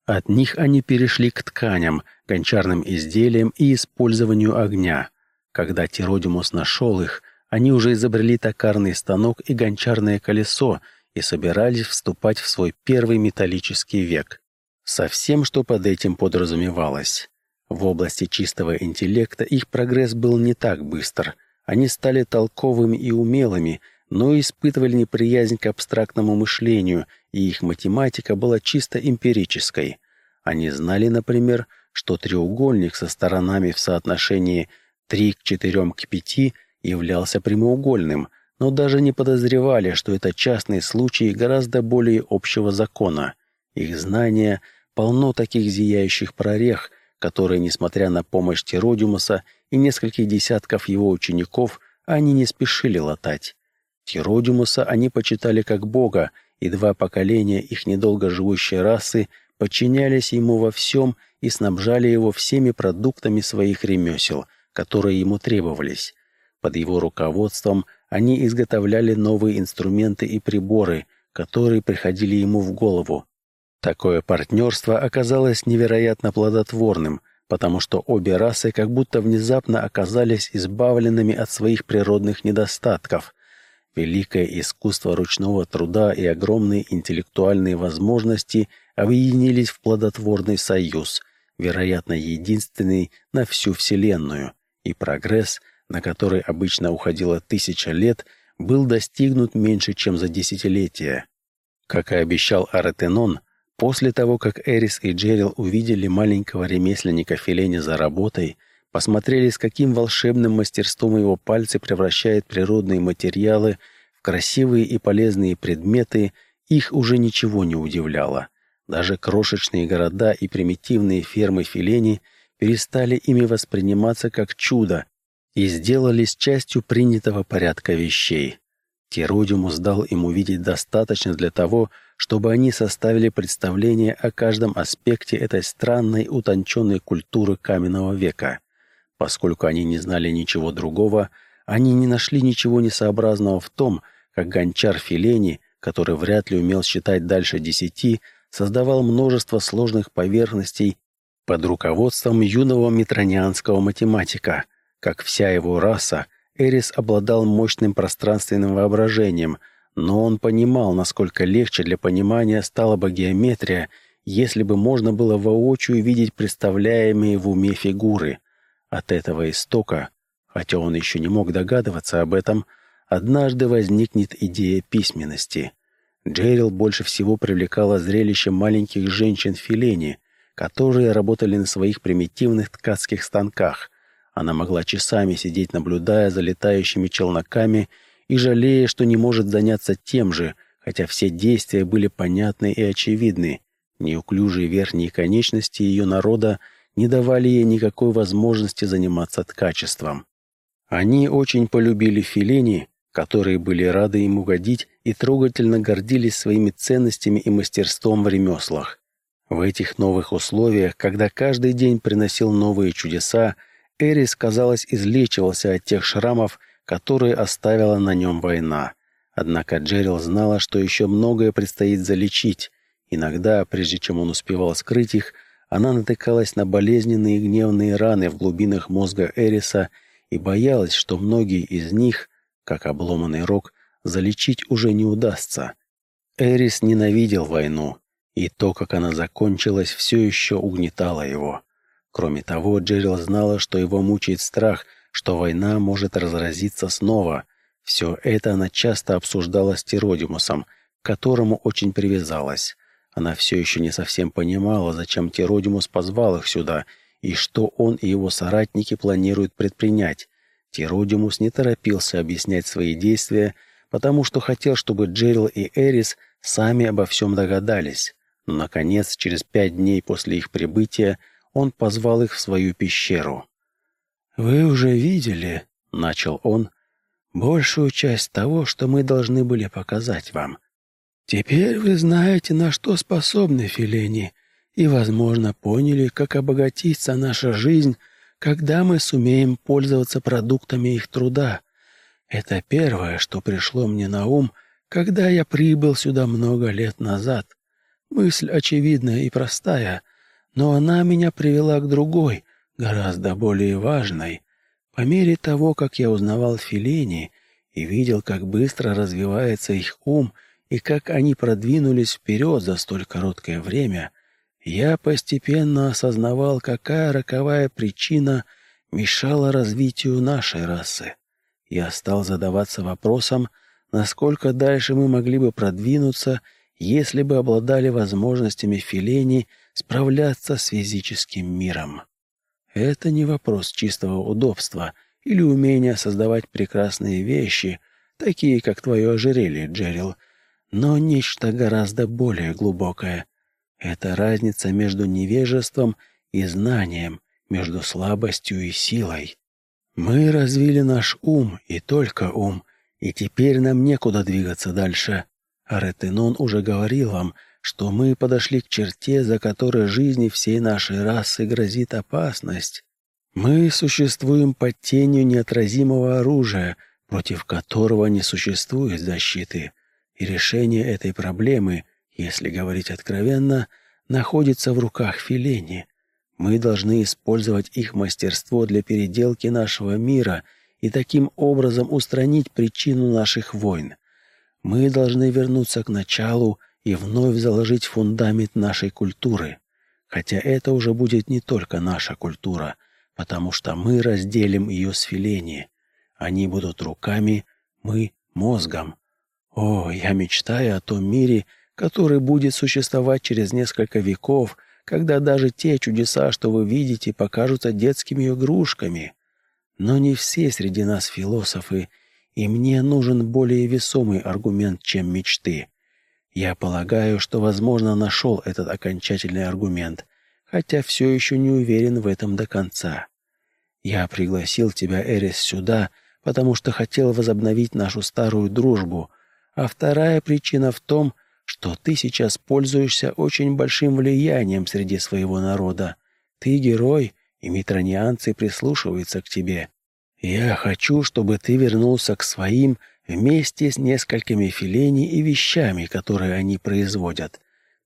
От них они перешли к тканям, гончарным изделиям и использованию огня. Когда Тиродимус нашел их, они уже изобрели токарный станок и гончарное колесо и собирались вступать в свой первый металлический век. Со всем, что под этим подразумевалось. В области чистого интеллекта их прогресс был не так быстр. Они стали толковыми и умелыми, но испытывали неприязнь к абстрактному мышлению, и их математика была чисто эмпирической. Они знали, например, что треугольник со сторонами в соотношении 3 к 4 к 5 являлся прямоугольным, но даже не подозревали, что это частный случай гораздо более общего закона. Их знания полно таких зияющих прорех, которые, несмотря на помощь Тиродиумуса и нескольких десятков его учеников, они не спешили латать. Тиродиумуса они почитали как бога, и два поколения их недолго живущей расы подчинялись ему во всем и снабжали его всеми продуктами своих ремесел, которые ему требовались. Под его руководством они изготовляли новые инструменты и приборы, которые приходили ему в голову. Такое партнерство оказалось невероятно плодотворным, потому что обе расы как будто внезапно оказались избавленными от своих природных недостатков. Великое искусство ручного труда и огромные интеллектуальные возможности объединились в плодотворный союз, вероятно, единственный на всю Вселенную, и прогресс, на который обычно уходило тысяча лет, был достигнут меньше, чем за десятилетия. Как и обещал Аретенон, после того, как Эрис и Джерил увидели маленького ремесленника Филени за работой, посмотрели, с каким волшебным мастерством его пальцы превращают природные материалы в красивые и полезные предметы, их уже ничего не удивляло. Даже крошечные города и примитивные фермы Филени перестали ими восприниматься как чудо и сделались частью принятого порядка вещей. Тиродиумус дал им увидеть достаточно для того, чтобы они составили представление о каждом аспекте этой странной утонченной культуры каменного века. Поскольку они не знали ничего другого, они не нашли ничего несообразного в том, как гончар Филени, который вряд ли умел считать дальше десяти, создавал множество сложных поверхностей под руководством юного метронианского математика. Как вся его раса, Эрис обладал мощным пространственным воображением, но он понимал, насколько легче для понимания стала бы геометрия, если бы можно было воочию видеть представляемые в уме фигуры. От этого истока, хотя он еще не мог догадываться об этом, однажды возникнет идея письменности. Джерил больше всего привлекало зрелище маленьких женщин Филени, которые работали на своих примитивных ткацких станках. Она могла часами сидеть, наблюдая за летающими челноками и жалея, что не может заняться тем же, хотя все действия были понятны и очевидны. Неуклюжие верхние конечности ее народа не давали ей никакой возможности заниматься ткачеством. Они очень полюбили Филени которые были рады им угодить и трогательно гордились своими ценностями и мастерством в ремеслах. В этих новых условиях, когда каждый день приносил новые чудеса, Эрис, казалось, излечивался от тех шрамов, которые оставила на нем война. Однако Джерил знала, что еще многое предстоит залечить. Иногда, прежде чем он успевал скрыть их, она натыкалась на болезненные гневные раны в глубинах мозга Эриса и боялась, что многие из них как обломанный рог, залечить уже не удастся. Эрис ненавидел войну, и то, как она закончилась, все еще угнетало его. Кроме того, Джерил знала, что его мучает страх, что война может разразиться снова. Все это она часто обсуждала с Тиродимусом, к которому очень привязалась. Она все еще не совсем понимала, зачем Тиродимус позвал их сюда, и что он и его соратники планируют предпринять. Тиродимус не торопился объяснять свои действия, потому что хотел, чтобы Джерил и Эрис сами обо всем догадались. Но, наконец, через пять дней после их прибытия, он позвал их в свою пещеру. «Вы уже видели, — начал он, — большую часть того, что мы должны были показать вам. Теперь вы знаете, на что способны филени, и, возможно, поняли, как обогатится наша жизнь — когда мы сумеем пользоваться продуктами их труда. Это первое, что пришло мне на ум, когда я прибыл сюда много лет назад. Мысль очевидная и простая, но она меня привела к другой, гораздо более важной. По мере того, как я узнавал Филини, и видел, как быстро развивается их ум и как они продвинулись вперед за столь короткое время, я постепенно осознавал, какая роковая причина мешала развитию нашей расы. Я стал задаваться вопросом, насколько дальше мы могли бы продвинуться, если бы обладали возможностями филени справляться с физическим миром. Это не вопрос чистого удобства или умения создавать прекрасные вещи, такие как твое ожерелье, Джерил, но нечто гораздо более глубокое. Это разница между невежеством и знанием, между слабостью и силой. Мы развили наш ум и только ум, и теперь нам некуда двигаться дальше. Аретенон уже говорил вам, что мы подошли к черте, за которой жизни всей нашей расы грозит опасность. Мы существуем под тенью неотразимого оружия, против которого не существует защиты. И решение этой проблемы, если говорить откровенно, находится в руках Филени. Мы должны использовать их мастерство для переделки нашего мира и таким образом устранить причину наших войн. Мы должны вернуться к началу и вновь заложить фундамент нашей культуры. Хотя это уже будет не только наша культура, потому что мы разделим ее с Филени. Они будут руками, мы — мозгом. О, я мечтаю о том мире, который будет существовать через несколько веков, когда даже те чудеса, что вы видите, покажутся детскими игрушками. Но не все среди нас философы, и мне нужен более весомый аргумент, чем мечты. Я полагаю, что, возможно, нашел этот окончательный аргумент, хотя все еще не уверен в этом до конца. Я пригласил тебя, Эрис, сюда, потому что хотел возобновить нашу старую дружбу, а вторая причина в том, что ты сейчас пользуешься очень большим влиянием среди своего народа. Ты герой, и митронианцы прислушиваются к тебе. Я хочу, чтобы ты вернулся к своим вместе с несколькими филени и вещами, которые они производят.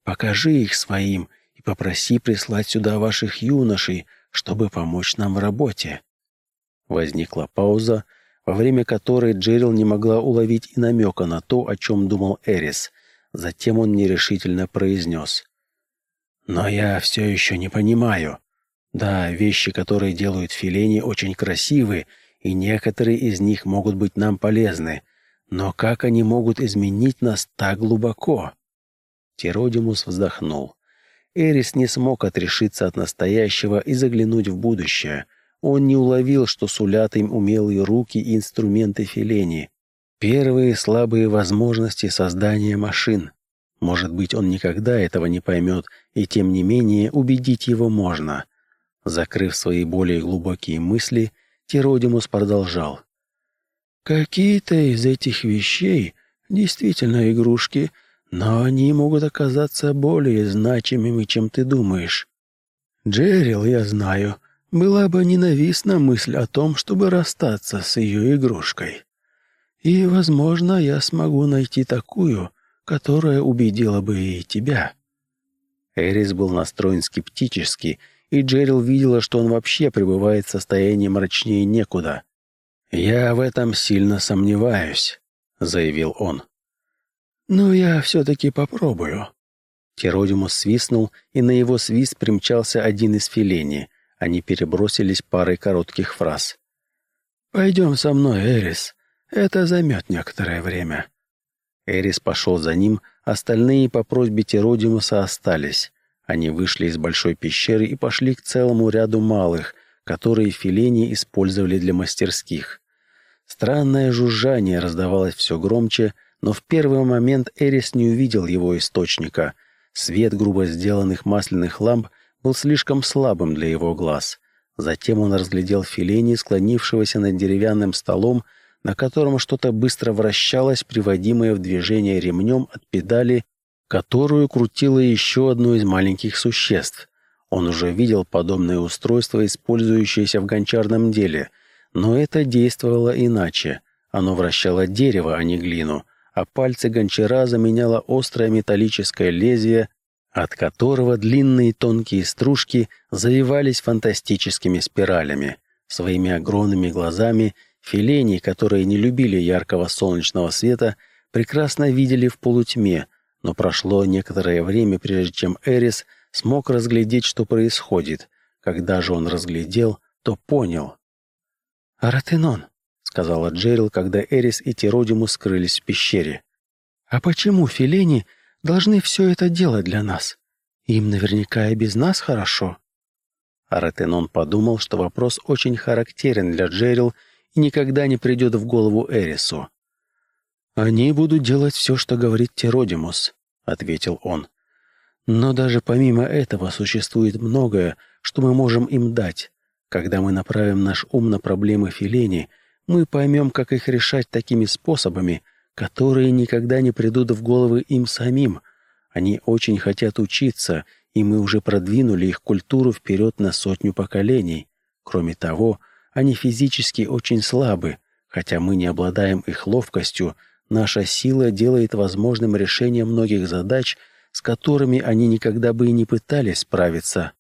Покажи их своим и попроси прислать сюда ваших юношей, чтобы помочь нам в работе». Возникла пауза, во время которой Джерил не могла уловить и намека на то, о чем думал Эрис. Затем он нерешительно произнес. «Но я все еще не понимаю. Да, вещи, которые делают филени, очень красивы, и некоторые из них могут быть нам полезны, но как они могут изменить нас так глубоко? Тиродимус вздохнул. Эрис не смог отрешиться от настоящего и заглянуть в будущее. Он не уловил, что сулят им умелые руки и инструменты Филени. Первые слабые возможности создания машин. Может быть, он никогда этого не поймет, и тем не менее убедить его можно. Закрыв свои более глубокие мысли, Тиродимус продолжал. Какие-то из этих вещей действительно игрушки, но они могут оказаться более значимыми, чем ты думаешь. Джерил, я знаю, была бы ненавистна мысль о том, чтобы расстаться с ее игрушкой. И, возможно, я смогу найти такую, которая убедила бы и тебя. Эрис был настроен скептически, и Джерил видела, что он вообще пребывает в состоянии мрачнее некуда. «Я в этом сильно сомневаюсь», — заявил он. «Но я все-таки попробую». Теродимус свистнул, и на его свист примчался один из филени. Они перебросились парой коротких фраз. «Пойдем со мной, Эрис. Это займет некоторое время». Эрис пошел за ним, остальные по просьбе Теродимуса остались. Они вышли из большой пещеры и пошли к целому ряду малых, которые филени использовали для мастерских. Странное жужжание раздавалось все громче, но в первый момент Эрис не увидел его источника. Свет грубо сделанных масляных ламп был слишком слабым для его глаз. Затем он разглядел Филени, склонившегося над деревянным столом, на котором что-то быстро вращалось, приводимое в движение ремнем от педали, которую крутило еще одно из маленьких существ. Он уже видел подобное устройство, использующееся в гончарном деле — но это действовало иначе. Оно вращало дерево, а не глину, а пальцы гончара заменяло острое металлическое лезвие, от которого длинные тонкие стружки завивались фантастическими спиралями. Своими огромными глазами Филени, которые не любили яркого солнечного света, прекрасно видели в полутьме, но прошло некоторое время, прежде чем Эрис смог разглядеть, что происходит. Когда же он разглядел, то понял. «Аратенон», — сказала Джерил, когда Эрис и Тиродимус скрылись в пещере. «А почему Филени должны все это делать для нас? Им наверняка и без нас хорошо». Аратенон подумал, что вопрос очень характерен для Джерил и никогда не придет в голову Эрису. «Они будут делать все, что говорит Теродимус», — ответил он. «Но даже помимо этого существует многое, что мы можем им дать. Когда мы направим наш ум на проблемы Филени, мы поймем, как их решать такими способами, которые никогда не придут в головы им самим. Они очень хотят учиться — и мы уже продвинули их культуру вперед на сотню поколений. Кроме того, они физически очень слабы, хотя мы не обладаем их ловкостью, наша сила делает возможным решение многих задач, с которыми они никогда бы и не пытались справиться.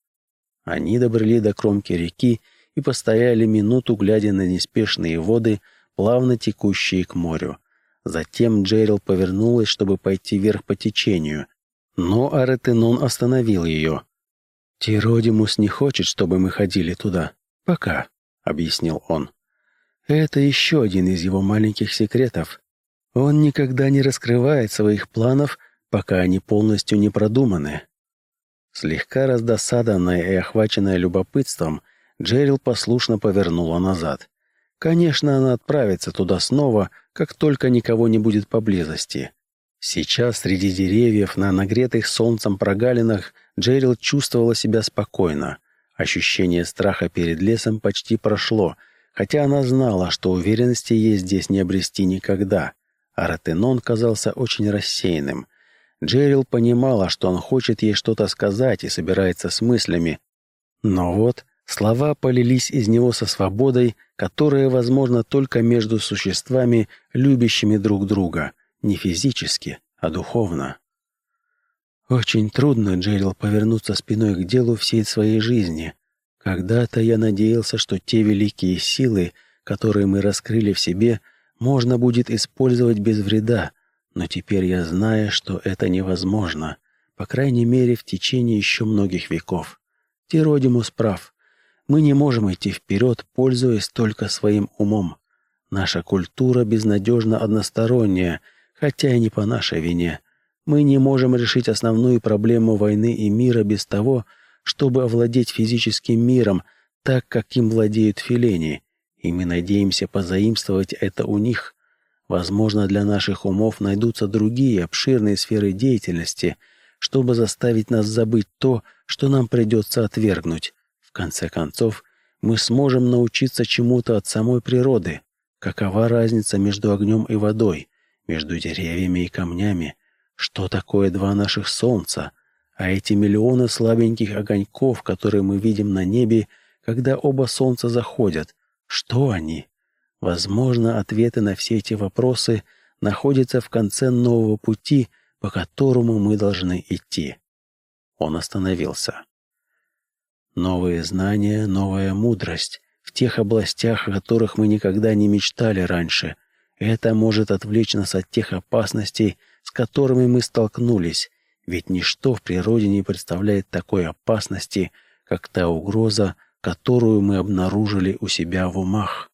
Они добрели до кромки реки и постояли минуту, глядя на неспешные воды, плавно текущие к морю. Затем Джерил повернулась, чтобы пойти вверх по течению, но Аретенон остановил ее. «Тиродимус не хочет, чтобы мы ходили туда. Пока», — объяснил он. «Это еще один из его маленьких секретов. Он никогда не раскрывает своих планов, пока они полностью не продуманы». Слегка раздосаданная и охваченная любопытством, Джерил послушно повернула назад. Конечно, она отправится туда снова, как только никого не будет поблизости. Сейчас среди деревьев на нагретых солнцем прогалинах Джерил чувствовала себя спокойно. Ощущение страха перед лесом почти прошло, хотя она знала, что уверенности ей здесь не обрести никогда. А казался очень рассеянным. Джерил понимала, что он хочет ей что-то сказать и собирается с мыслями. Но вот слова полились из него со свободой, которая возможна только между существами, любящими друг друга — не физически, а духовно. Очень трудно, Джерил, повернуться спиной к делу всей своей жизни. Когда-то я надеялся, что те великие силы, которые мы раскрыли в себе, можно будет использовать без вреда, но теперь я знаю, что это невозможно, по крайней мере, в течение еще многих веков. Тиродимус прав. Мы не можем идти вперед, пользуясь только своим умом. Наша культура безнадежно односторонняя, хотя и не по нашей вине. Мы не можем решить основную проблему войны и мира без того, чтобы овладеть физическим миром, так как им владеют филени, и мы надеемся позаимствовать это у них. Возможно, для наших умов найдутся другие обширные сферы деятельности, чтобы заставить нас забыть то, что нам придется отвергнуть. В конце концов, мы сможем научиться чему-то от самой природы. Какова разница между огнем и водой? между деревьями и камнями. Что такое два наших солнца? А эти миллионы слабеньких огоньков, которые мы видим на небе, когда оба солнца заходят, что они? Возможно, ответы на все эти вопросы находятся в конце нового пути, по которому мы должны идти. Он остановился. Новые знания, новая мудрость в тех областях, о которых мы никогда не мечтали раньше — это может отвлечь нас от тех опасностей, с которыми мы столкнулись, ведь ничто в природе не представляет такой опасности, как та угроза, которую мы обнаружили у себя в умах.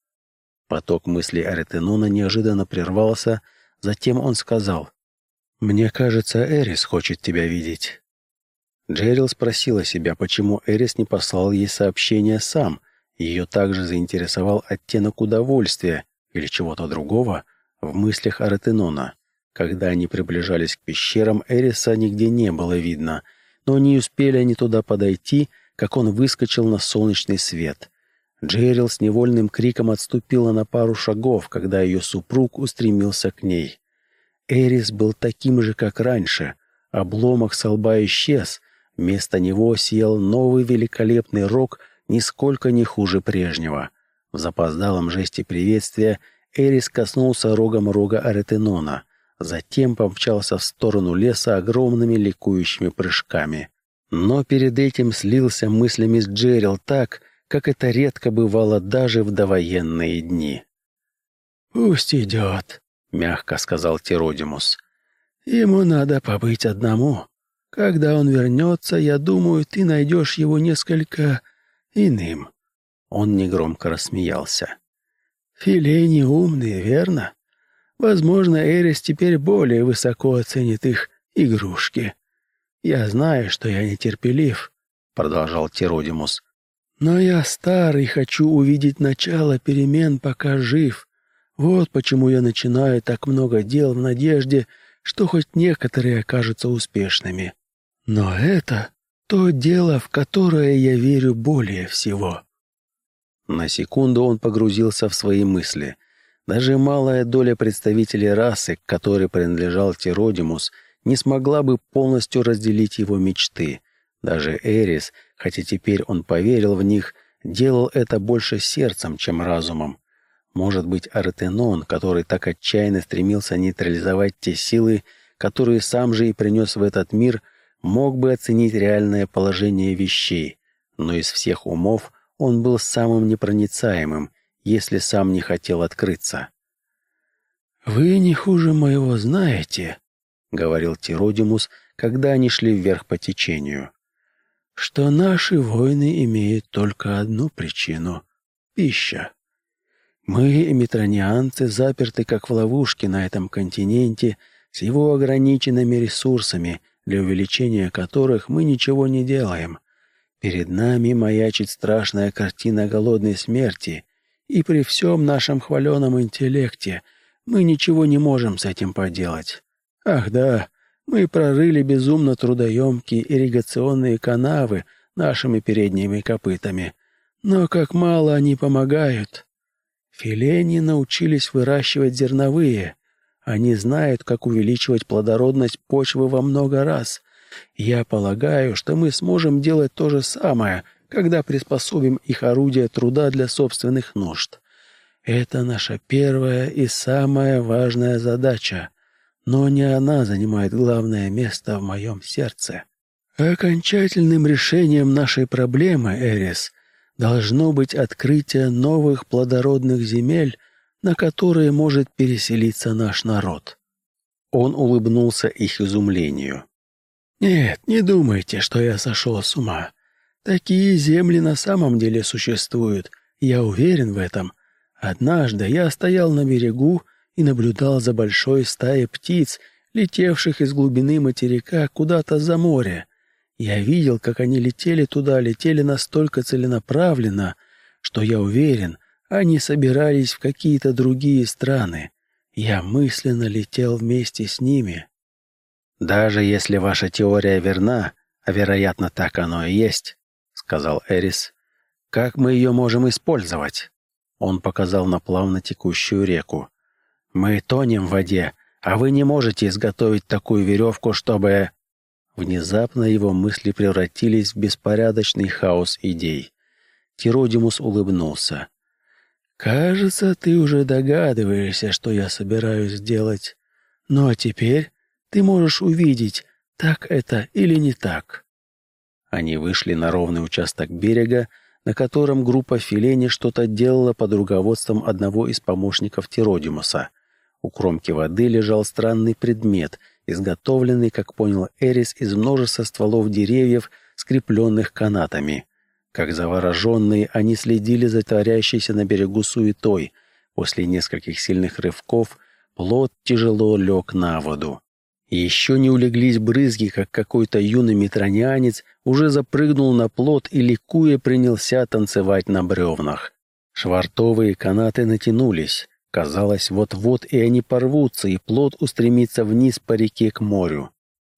Поток мыслей Аретенона неожиданно прервался, затем он сказал, «Мне кажется, Эрис хочет тебя видеть». Джерил спросила себя, почему Эрис не послал ей сообщение сам. Ее также заинтересовал оттенок удовольствия, или чего-то другого в мыслях Аретенона. Когда они приближались к пещерам, Эриса нигде не было видно, но не успели они туда подойти, как он выскочил на солнечный свет. Джерил с невольным криком отступила на пару шагов, когда ее супруг устремился к ней. Эрис был таким же, как раньше. Обломок со лба исчез. Вместо него съел новый великолепный рог, нисколько не хуже прежнего. В запоздалом жесте приветствия Эрис коснулся рогом рога Аретенона, затем помчался в сторону леса огромными ликующими прыжками. Но перед этим слился мыслями с Джерил так, как это редко бывало даже в довоенные дни. «Пусть идет», — мягко сказал Тиродимус. «Ему надо побыть одному. Когда он вернется, я думаю, ты найдешь его несколько иным». Он негромко рассмеялся. «Филени умные, верно? Возможно, Эрис теперь более высоко оценит их игрушки. Я знаю, что я нетерпелив», — продолжал Тиродимус. «Но я стар и хочу увидеть начало перемен, пока жив. Вот почему я начинаю так много дел в надежде, что хоть некоторые окажутся успешными. Но это то дело, в которое я верю более всего. На секунду он погрузился в свои мысли. Даже малая доля представителей расы, к которой принадлежал Тиродимус, не смогла бы полностью разделить его мечты. Даже Эрис, хотя теперь он поверил в них, делал это больше сердцем, чем разумом. Может быть, Артенон, который так отчаянно стремился нейтрализовать те силы, которые сам же и принес в этот мир, мог бы оценить реальное положение вещей, но из всех умов он был самым непроницаемым, если сам не хотел открыться. «Вы не хуже моего знаете», — говорил Тиродимус, когда они шли вверх по течению, «что наши войны имеют только одну причину — пища. Мы, эмитронианцы, заперты как в ловушке на этом континенте с его ограниченными ресурсами, для увеличения которых мы ничего не делаем. Перед нами маячит страшная картина голодной смерти, и при всем нашем хваленом интеллекте мы ничего не можем с этим поделать. Ах да, мы прорыли безумно трудоемкие ирригационные канавы нашими передними копытами, но как мало они помогают. Филени научились выращивать зерновые. Они знают, как увеличивать плодородность почвы во много раз. Я полагаю, что мы сможем делать то же самое, когда приспособим их орудия труда для собственных нужд. Это наша первая и самая важная задача, но не она занимает главное место в моем сердце. Окончательным решением нашей проблемы, Эрис, должно быть открытие новых плодородных земель, на которые может переселиться наш народ. Он улыбнулся их изумлению. Нет, не думайте, что я сошел с ума. Такие земли на самом деле существуют, я уверен в этом. Однажды я стоял на берегу и наблюдал за большой стаей птиц, летевших из глубины материка куда-то за море. Я видел, как они летели туда, летели настолько целенаправленно, что я уверен, они собирались в какие-то другие страны. Я мысленно летел вместе с ними. Даже если ваша теория верна, а вероятно так оно и есть, сказал Эрис, как мы ее можем использовать? Он показал на плавно текущую реку. Мы тонем в воде, а вы не можете изготовить такую веревку, чтобы Внезапно его мысли превратились в беспорядочный хаос идей. Тиродимус улыбнулся. «Кажется, ты уже догадываешься, что я собираюсь сделать. Ну а теперь ты можешь увидеть, так это или не так». Они вышли на ровный участок берега, на котором группа Филени что-то делала под руководством одного из помощников Тиродимуса. У кромки воды лежал странный предмет — изготовленный, как понял Эрис, из множества стволов деревьев, скрепленных канатами. Как завороженные, они следили за творящейся на берегу суетой. После нескольких сильных рывков плод тяжело лег на воду. Еще не улеглись брызги, как какой-то юный метронянец уже запрыгнул на плот и ликуя принялся танцевать на бревнах. Швартовые канаты натянулись. Казалось, вот-вот и они порвутся, и плод устремится вниз по реке к морю.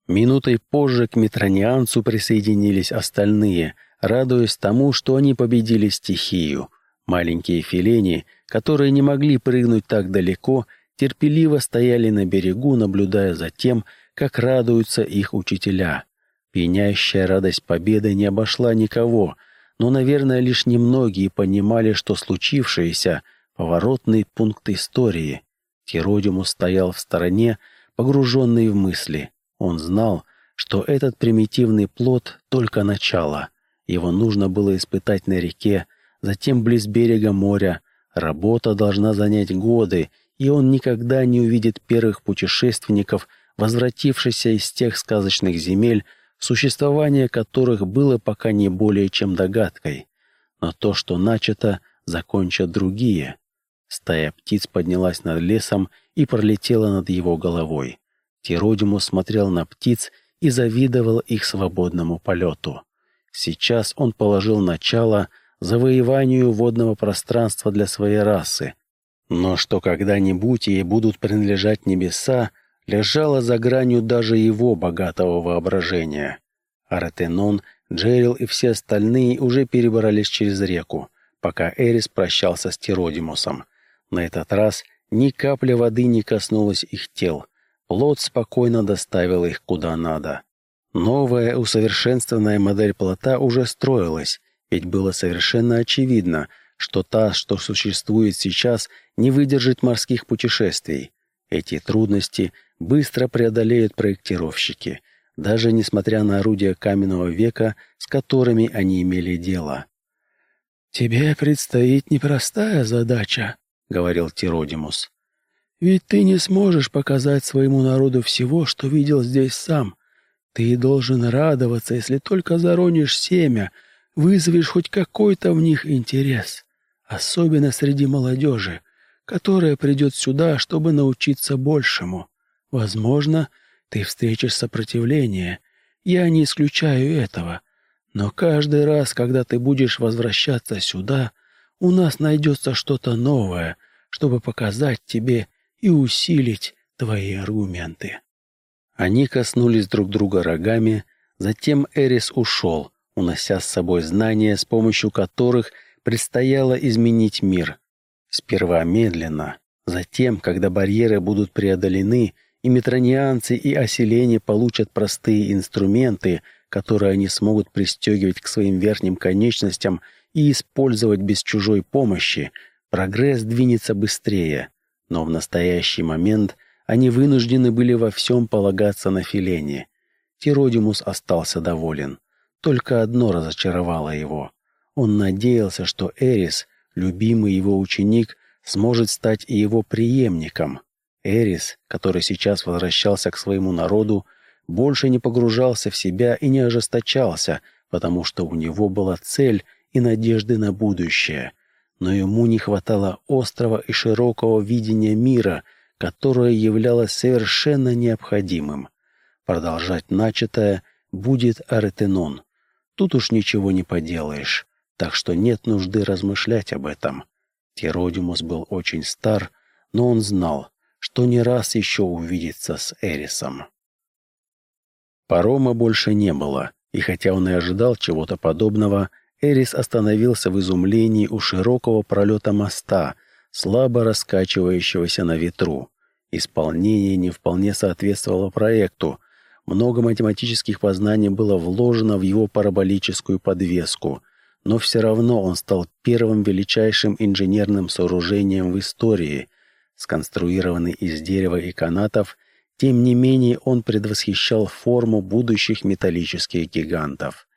Минутой позже к метронианцу присоединились остальные, радуясь тому, что они победили стихию. Маленькие филени, которые не могли прыгнуть так далеко, терпеливо стояли на берегу, наблюдая за тем, как радуются их учителя. Пьянящая радость победы не обошла никого, но, наверное, лишь немногие понимали, что случившееся — поворотный пункт истории. Херодимус стоял в стороне, погруженный в мысли. Он знал, что этот примитивный плод — только начало. Его нужно было испытать на реке, затем близ берега моря. Работа должна занять годы, и он никогда не увидит первых путешественников, возвратившихся из тех сказочных земель, существование которых было пока не более чем догадкой. Но то, что начато, закончат другие. Стая птиц поднялась над лесом и пролетела над его головой. Тиродимус смотрел на птиц и завидовал их свободному полету. Сейчас он положил начало завоеванию водного пространства для своей расы. Но что когда-нибудь ей будут принадлежать небеса, лежало за гранью даже его богатого воображения. Аратенон, Джерил и все остальные уже перебрались через реку, пока Эрис прощался с Тиродимусом. На этот раз ни капли воды не коснулась их тел. Плот спокойно доставил их куда надо. Новая усовершенствованная модель плота уже строилась, ведь было совершенно очевидно, что та, что существует сейчас, не выдержит морских путешествий. Эти трудности быстро преодолеют проектировщики, даже несмотря на орудия каменного века, с которыми они имели дело. «Тебе предстоит непростая задача», — говорил Тиродимус. «Ведь ты не сможешь показать своему народу всего, что видел здесь сам. Ты должен радоваться, если только заронишь семя, вызовешь хоть какой-то в них интерес, особенно среди молодежи, которая придет сюда, чтобы научиться большему. Возможно, ты встретишь сопротивление. Я не исключаю этого. Но каждый раз, когда ты будешь возвращаться сюда, у нас найдется что-то новое, чтобы показать тебе и усилить твои аргументы. Они коснулись друг друга рогами, затем Эрис ушел, унося с собой знания, с помощью которых предстояло изменить мир. Сперва медленно, затем, когда барьеры будут преодолены, и метронианцы и оселения получат простые инструменты, которые они смогут пристегивать к своим верхним конечностям и использовать без чужой помощи, прогресс двинется быстрее. Но в настоящий момент – они вынуждены были во всем полагаться на Филени. Тиродимус остался доволен. Только одно разочаровало его. Он надеялся, что Эрис, любимый его ученик, сможет стать и его преемником. Эрис, который сейчас возвращался к своему народу, больше не погружался в себя и не ожесточался, потому что у него была цель и надежды на будущее. Но ему не хватало острого и широкого видения мира — которое являлось совершенно необходимым. Продолжать начатое будет аретенон. Тут уж ничего не поделаешь, так что нет нужды размышлять об этом. Тиродимус был очень стар, но он знал, что не раз еще увидится с Эрисом. Парома больше не было, и хотя он и ожидал чего-то подобного, Эрис остановился в изумлении у широкого пролета моста — слабо раскачивающегося на ветру. Исполнение не вполне соответствовало проекту. Много математических познаний было вложено в его параболическую подвеску, но все равно он стал первым величайшим инженерным сооружением в истории. Сконструированный из дерева и канатов, тем не менее он предвосхищал форму будущих металлических гигантов.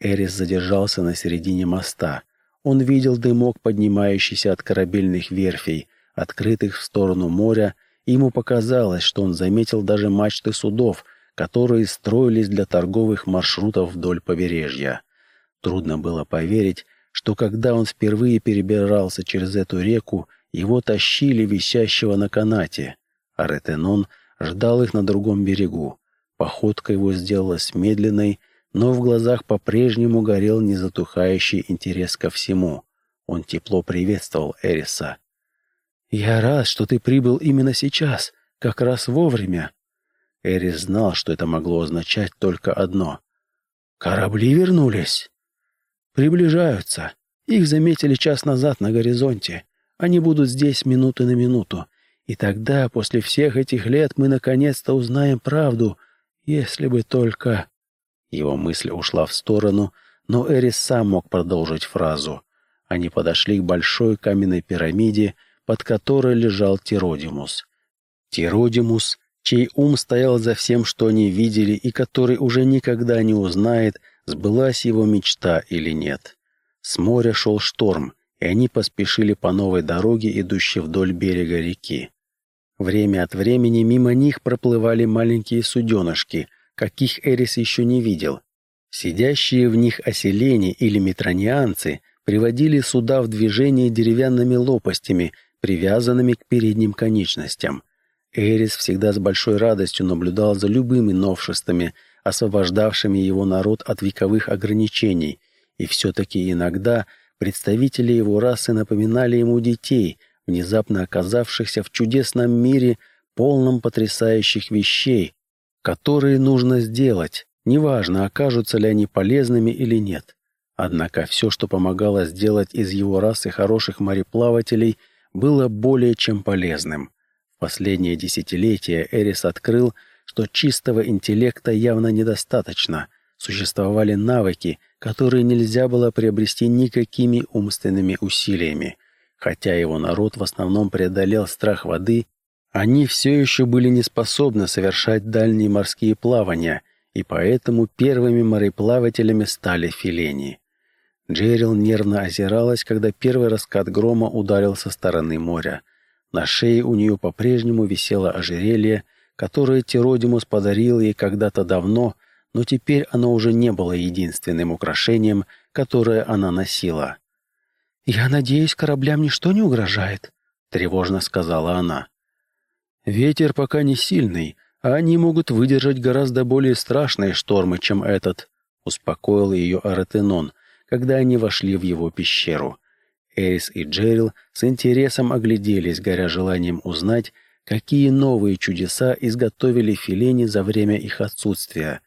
Эрис задержался на середине моста. Он видел дымок, поднимающийся от корабельных верфей, открытых в сторону моря, и ему показалось, что он заметил даже мачты судов, которые строились для торговых маршрутов вдоль побережья. Трудно было поверить, что когда он впервые перебирался через эту реку, его тащили висящего на канате, а Ретенон ждал их на другом берегу. Походка его сделалась медленной, но в глазах по-прежнему горел незатухающий интерес ко всему. Он тепло приветствовал Эриса. «Я рад, что ты прибыл именно сейчас, как раз вовремя». Эрис знал, что это могло означать только одно. «Корабли вернулись?» «Приближаются. Их заметили час назад на горизонте. Они будут здесь минуты на минуту. И тогда, после всех этих лет, мы наконец-то узнаем правду, если бы только...» Его мысль ушла в сторону, но Эрис сам мог продолжить фразу. Они подошли к большой каменной пирамиде, под которой лежал Тиродимус. Тиродимус, чей ум стоял за всем, что они видели, и который уже никогда не узнает, сбылась его мечта или нет. С моря шел шторм, и они поспешили по новой дороге, идущей вдоль берега реки. Время от времени мимо них проплывали маленькие суденышки, каких Эрис еще не видел. Сидящие в них оселени или метронианцы приводили суда в движение деревянными лопастями, привязанными к передним конечностям. Эрис всегда с большой радостью наблюдал за любыми новшествами, освобождавшими его народ от вековых ограничений, и все-таки иногда представители его расы напоминали ему детей, внезапно оказавшихся в чудесном мире, полном потрясающих вещей, которые нужно сделать, неважно, окажутся ли они полезными или нет. Однако все, что помогало сделать из его расы хороших мореплавателей, было более чем полезным. Последнее десятилетие Эрис открыл, что чистого интеллекта явно недостаточно. Существовали навыки, которые нельзя было приобрести никакими умственными усилиями. Хотя его народ в основном преодолел страх воды, они все еще были не способны совершать дальние морские плавания, и поэтому первыми мореплавателями стали филени. Джерил нервно озиралась, когда первый раскат грома ударил со стороны моря. На шее у нее по-прежнему висело ожерелье, которое Тиродимус подарил ей когда-то давно, но теперь оно уже не было единственным украшением, которое она носила. «Я надеюсь, кораблям ничто не угрожает», — тревожно сказала она. «Ветер пока не сильный, а они могут выдержать гораздо более страшные штормы, чем этот», — успокоил ее Аратенон, когда они вошли в его пещеру. Эрис и Джерил с интересом огляделись, горя желанием узнать, какие новые чудеса изготовили Филени за время их отсутствия.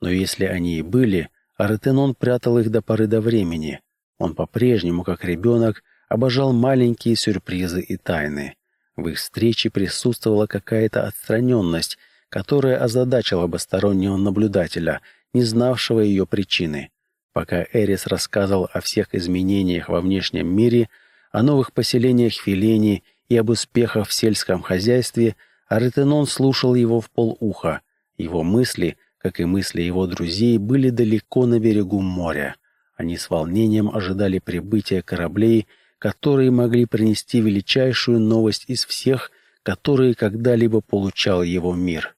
Но если они и были, Аратенон прятал их до поры до времени. Он по-прежнему, как ребенок, обожал маленькие сюрпризы и тайны. В их встрече присутствовала какая-то отстраненность, которая озадачила бы стороннего наблюдателя, не знавшего ее причины. Пока Эрис рассказывал о всех изменениях во внешнем мире, о новых поселениях Филени и об успехах в сельском хозяйстве, Аретенон слушал его в полуха. Его мысли, как и мысли его друзей, были далеко на берегу моря. Они с волнением ожидали прибытия кораблей, которые могли принести величайшую новость из всех, которые когда-либо получал его мир.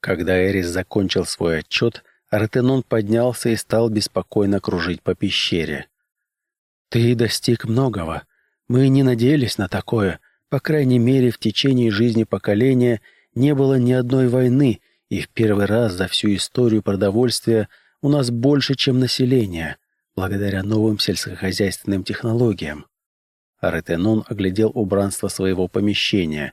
Когда Эрис закончил свой отчет, Артенон поднялся и стал беспокойно кружить по пещере. «Ты достиг многого. Мы не надеялись на такое. По крайней мере, в течение жизни поколения не было ни одной войны, и в первый раз за всю историю продовольствия у нас больше, чем население благодаря новым сельскохозяйственным технологиям. Аретенон оглядел убранство своего помещения.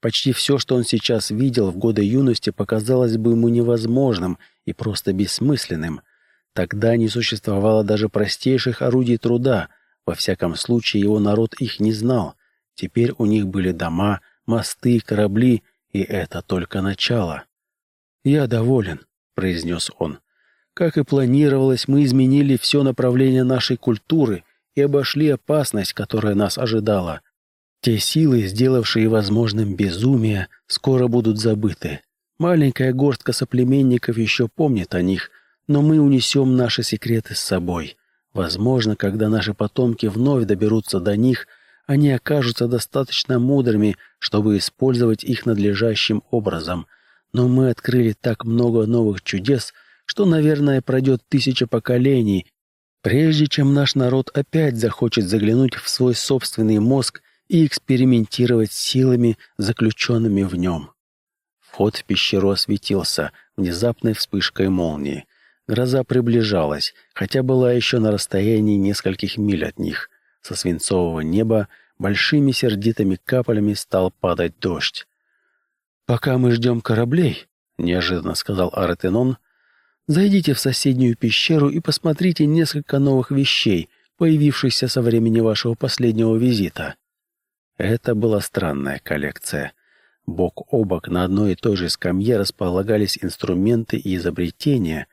Почти все, что он сейчас видел в годы юности, показалось бы ему невозможным и просто бессмысленным. Тогда не существовало даже простейших орудий труда, во всяком случае его народ их не знал. Теперь у них были дома, мосты, корабли, и это только начало. «Я доволен», — произнес он. Как и планировалось, мы изменили все направление нашей культуры и обошли опасность, которая нас ожидала. Те силы, сделавшие возможным безумие, скоро будут забыты. Маленькая горстка соплеменников еще помнит о них, но мы унесем наши секреты с собой. Возможно, когда наши потомки вновь доберутся до них, они окажутся достаточно мудрыми, чтобы использовать их надлежащим образом. Но мы открыли так много новых чудес, что, наверное, пройдет тысяча поколений, прежде чем наш народ опять захочет заглянуть в свой собственный мозг и экспериментировать с силами, заключенными в нем. Вход в пещеру осветился внезапной вспышкой молнии. Гроза приближалась, хотя была еще на расстоянии нескольких миль от них. Со свинцового неба большими сердитыми каплями стал падать дождь. «Пока мы ждем кораблей», — неожиданно сказал Аретенон, Зайдите в соседнюю пещеру и посмотрите несколько новых вещей, появившихся со времени вашего последнего визита. Это была странная коллекция. Бок о бок на одной и той же скамье располагались инструменты и изобретения,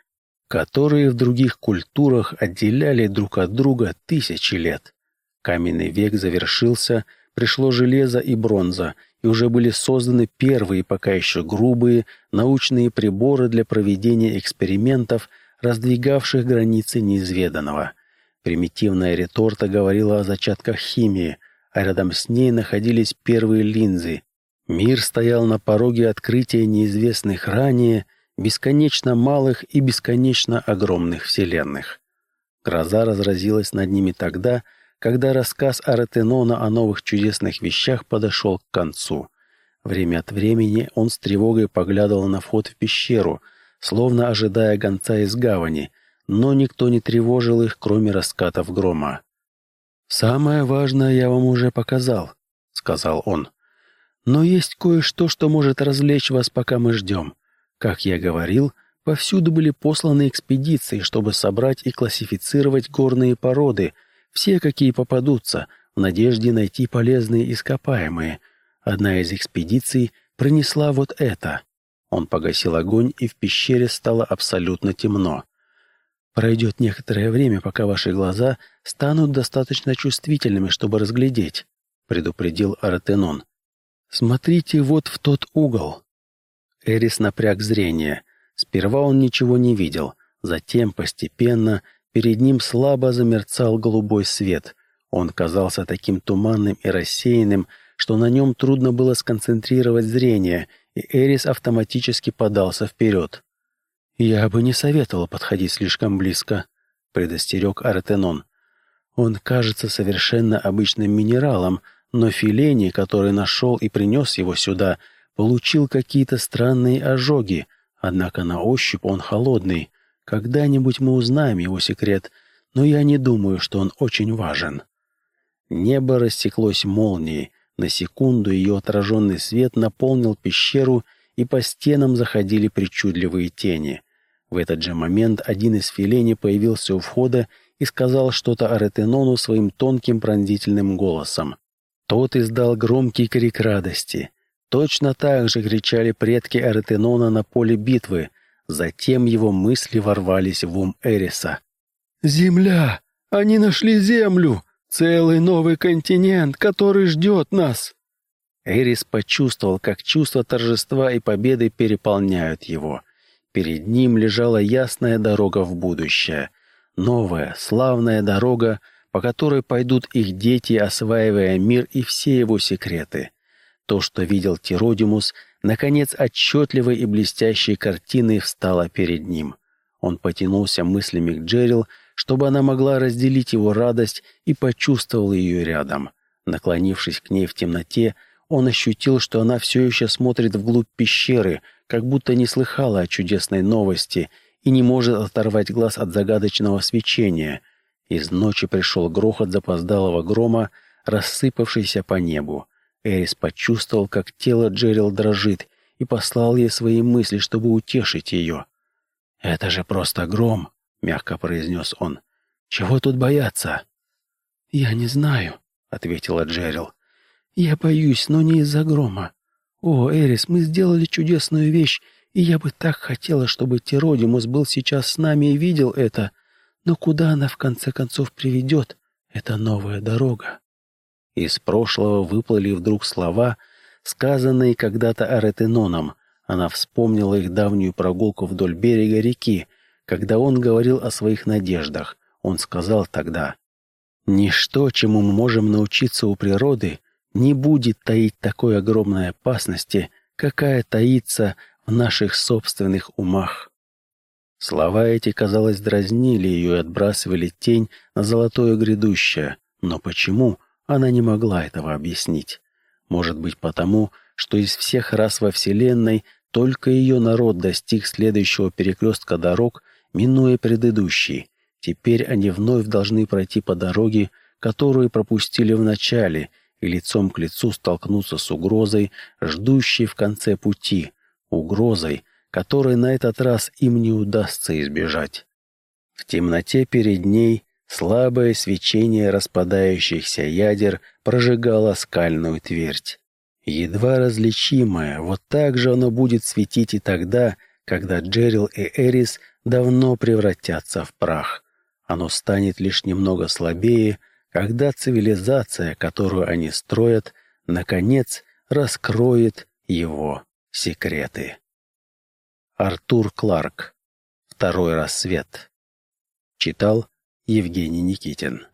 которые в других культурах отделяли друг от друга тысячи лет. Каменный век завершился, пришло железо и бронза, и уже были созданы первые, пока еще грубые, научные приборы для проведения экспериментов, раздвигавших границы неизведанного. Примитивная реторта говорила о зачатках химии, а рядом с ней находились первые линзы, Мир стоял на пороге открытия неизвестных ранее, бесконечно малых и бесконечно огромных вселенных. Гроза разразилась над ними тогда, когда рассказ Аратенона о новых чудесных вещах подошел к концу. Время от времени он с тревогой поглядывал на вход в пещеру, словно ожидая гонца из гавани, но никто не тревожил их, кроме раскатов грома. «Самое важное я вам уже показал», — сказал он. «Но есть кое-что, что может развлечь вас, пока мы ждем. Как я говорил, повсюду были посланы экспедиции, чтобы собрать и классифицировать горные породы, все, какие попадутся, в надежде найти полезные ископаемые. Одна из экспедиций принесла вот это». Он погасил огонь, и в пещере стало абсолютно темно. Пройдет некоторое время, пока ваши глаза станут достаточно чувствительными, чтобы разглядеть, предупредил Аратенон. Смотрите вот в тот угол. Эрис напряг зрение. Сперва он ничего не видел, затем постепенно перед ним слабо замерцал голубой свет. Он казался таким туманным и рассеянным, что на нем трудно было сконцентрировать зрение, и Эрис автоматически подался вперед. «Я бы не советовал подходить слишком близко», — предостерег Артенон. «Он кажется совершенно обычным минералом, но Филени, который нашел и принес его сюда, получил какие-то странные ожоги, однако на ощупь он холодный. Когда-нибудь мы узнаем его секрет, но я не думаю, что он очень важен». Небо рассеклось молнией. На секунду ее отраженный свет наполнил пещеру, и по стенам заходили причудливые тени — в этот же момент один из филени появился у входа и сказал что-то Аретенону своим тонким пронзительным голосом. Тот издал громкий крик радости. Точно так же кричали предки Аретенона на поле битвы. Затем его мысли ворвались в ум Эриса. «Земля! Они нашли Землю! Целый новый континент, который ждет нас!» Эрис почувствовал, как чувство торжества и победы переполняют его. Перед ним лежала ясная дорога в будущее. Новая, славная дорога, по которой пойдут их дети, осваивая мир и все его секреты. То, что видел Тиродимус, наконец отчетливой и блестящей картиной встало перед ним. Он потянулся мыслями к Джерил, чтобы она могла разделить его радость и почувствовал ее рядом. Наклонившись к ней в темноте, он ощутил, что она все еще смотрит вглубь пещеры, как будто не слыхала о чудесной новости и не может оторвать глаз от загадочного свечения. Из ночи пришел грохот запоздалого грома, рассыпавшийся по небу. Эрис почувствовал, как тело Джерил дрожит, и послал ей свои мысли, чтобы утешить ее. «Это же просто гром», — мягко произнес он. «Чего тут бояться?» «Я не знаю», — ответила Джерил. «Я боюсь, но не из-за грома. «О, Эрис, мы сделали чудесную вещь, и я бы так хотела, чтобы Тиродимус был сейчас с нами и видел это. Но куда она в конце концов приведет? Это новая дорога». Из прошлого выплыли вдруг слова, сказанные когда-то Аретеноном. Она вспомнила их давнюю прогулку вдоль берега реки, когда он говорил о своих надеждах. Он сказал тогда, «Ничто, чему мы можем научиться у природы, — не будет таить такой огромной опасности, какая таится в наших собственных умах. Слова эти, казалось, дразнили ее и отбрасывали тень на золотое грядущее, но почему она не могла этого объяснить? Может быть, потому, что из всех рас во Вселенной только ее народ достиг следующего перекрестка дорог, минуя предыдущий. Теперь они вновь должны пройти по дороге, которую пропустили в начале, и лицом к лицу столкнуться с угрозой, ждущей в конце пути, угрозой, которой на этот раз им не удастся избежать. В темноте перед ней слабое свечение распадающихся ядер прожигало скальную твердь. Едва различимое, вот так же оно будет светить и тогда, когда Джерил и Эрис давно превратятся в прах. Оно станет лишь немного слабее, когда цивилизация, которую они строят, наконец раскроет его секреты. Артур Кларк. Второй рассвет. Читал Евгений Никитин.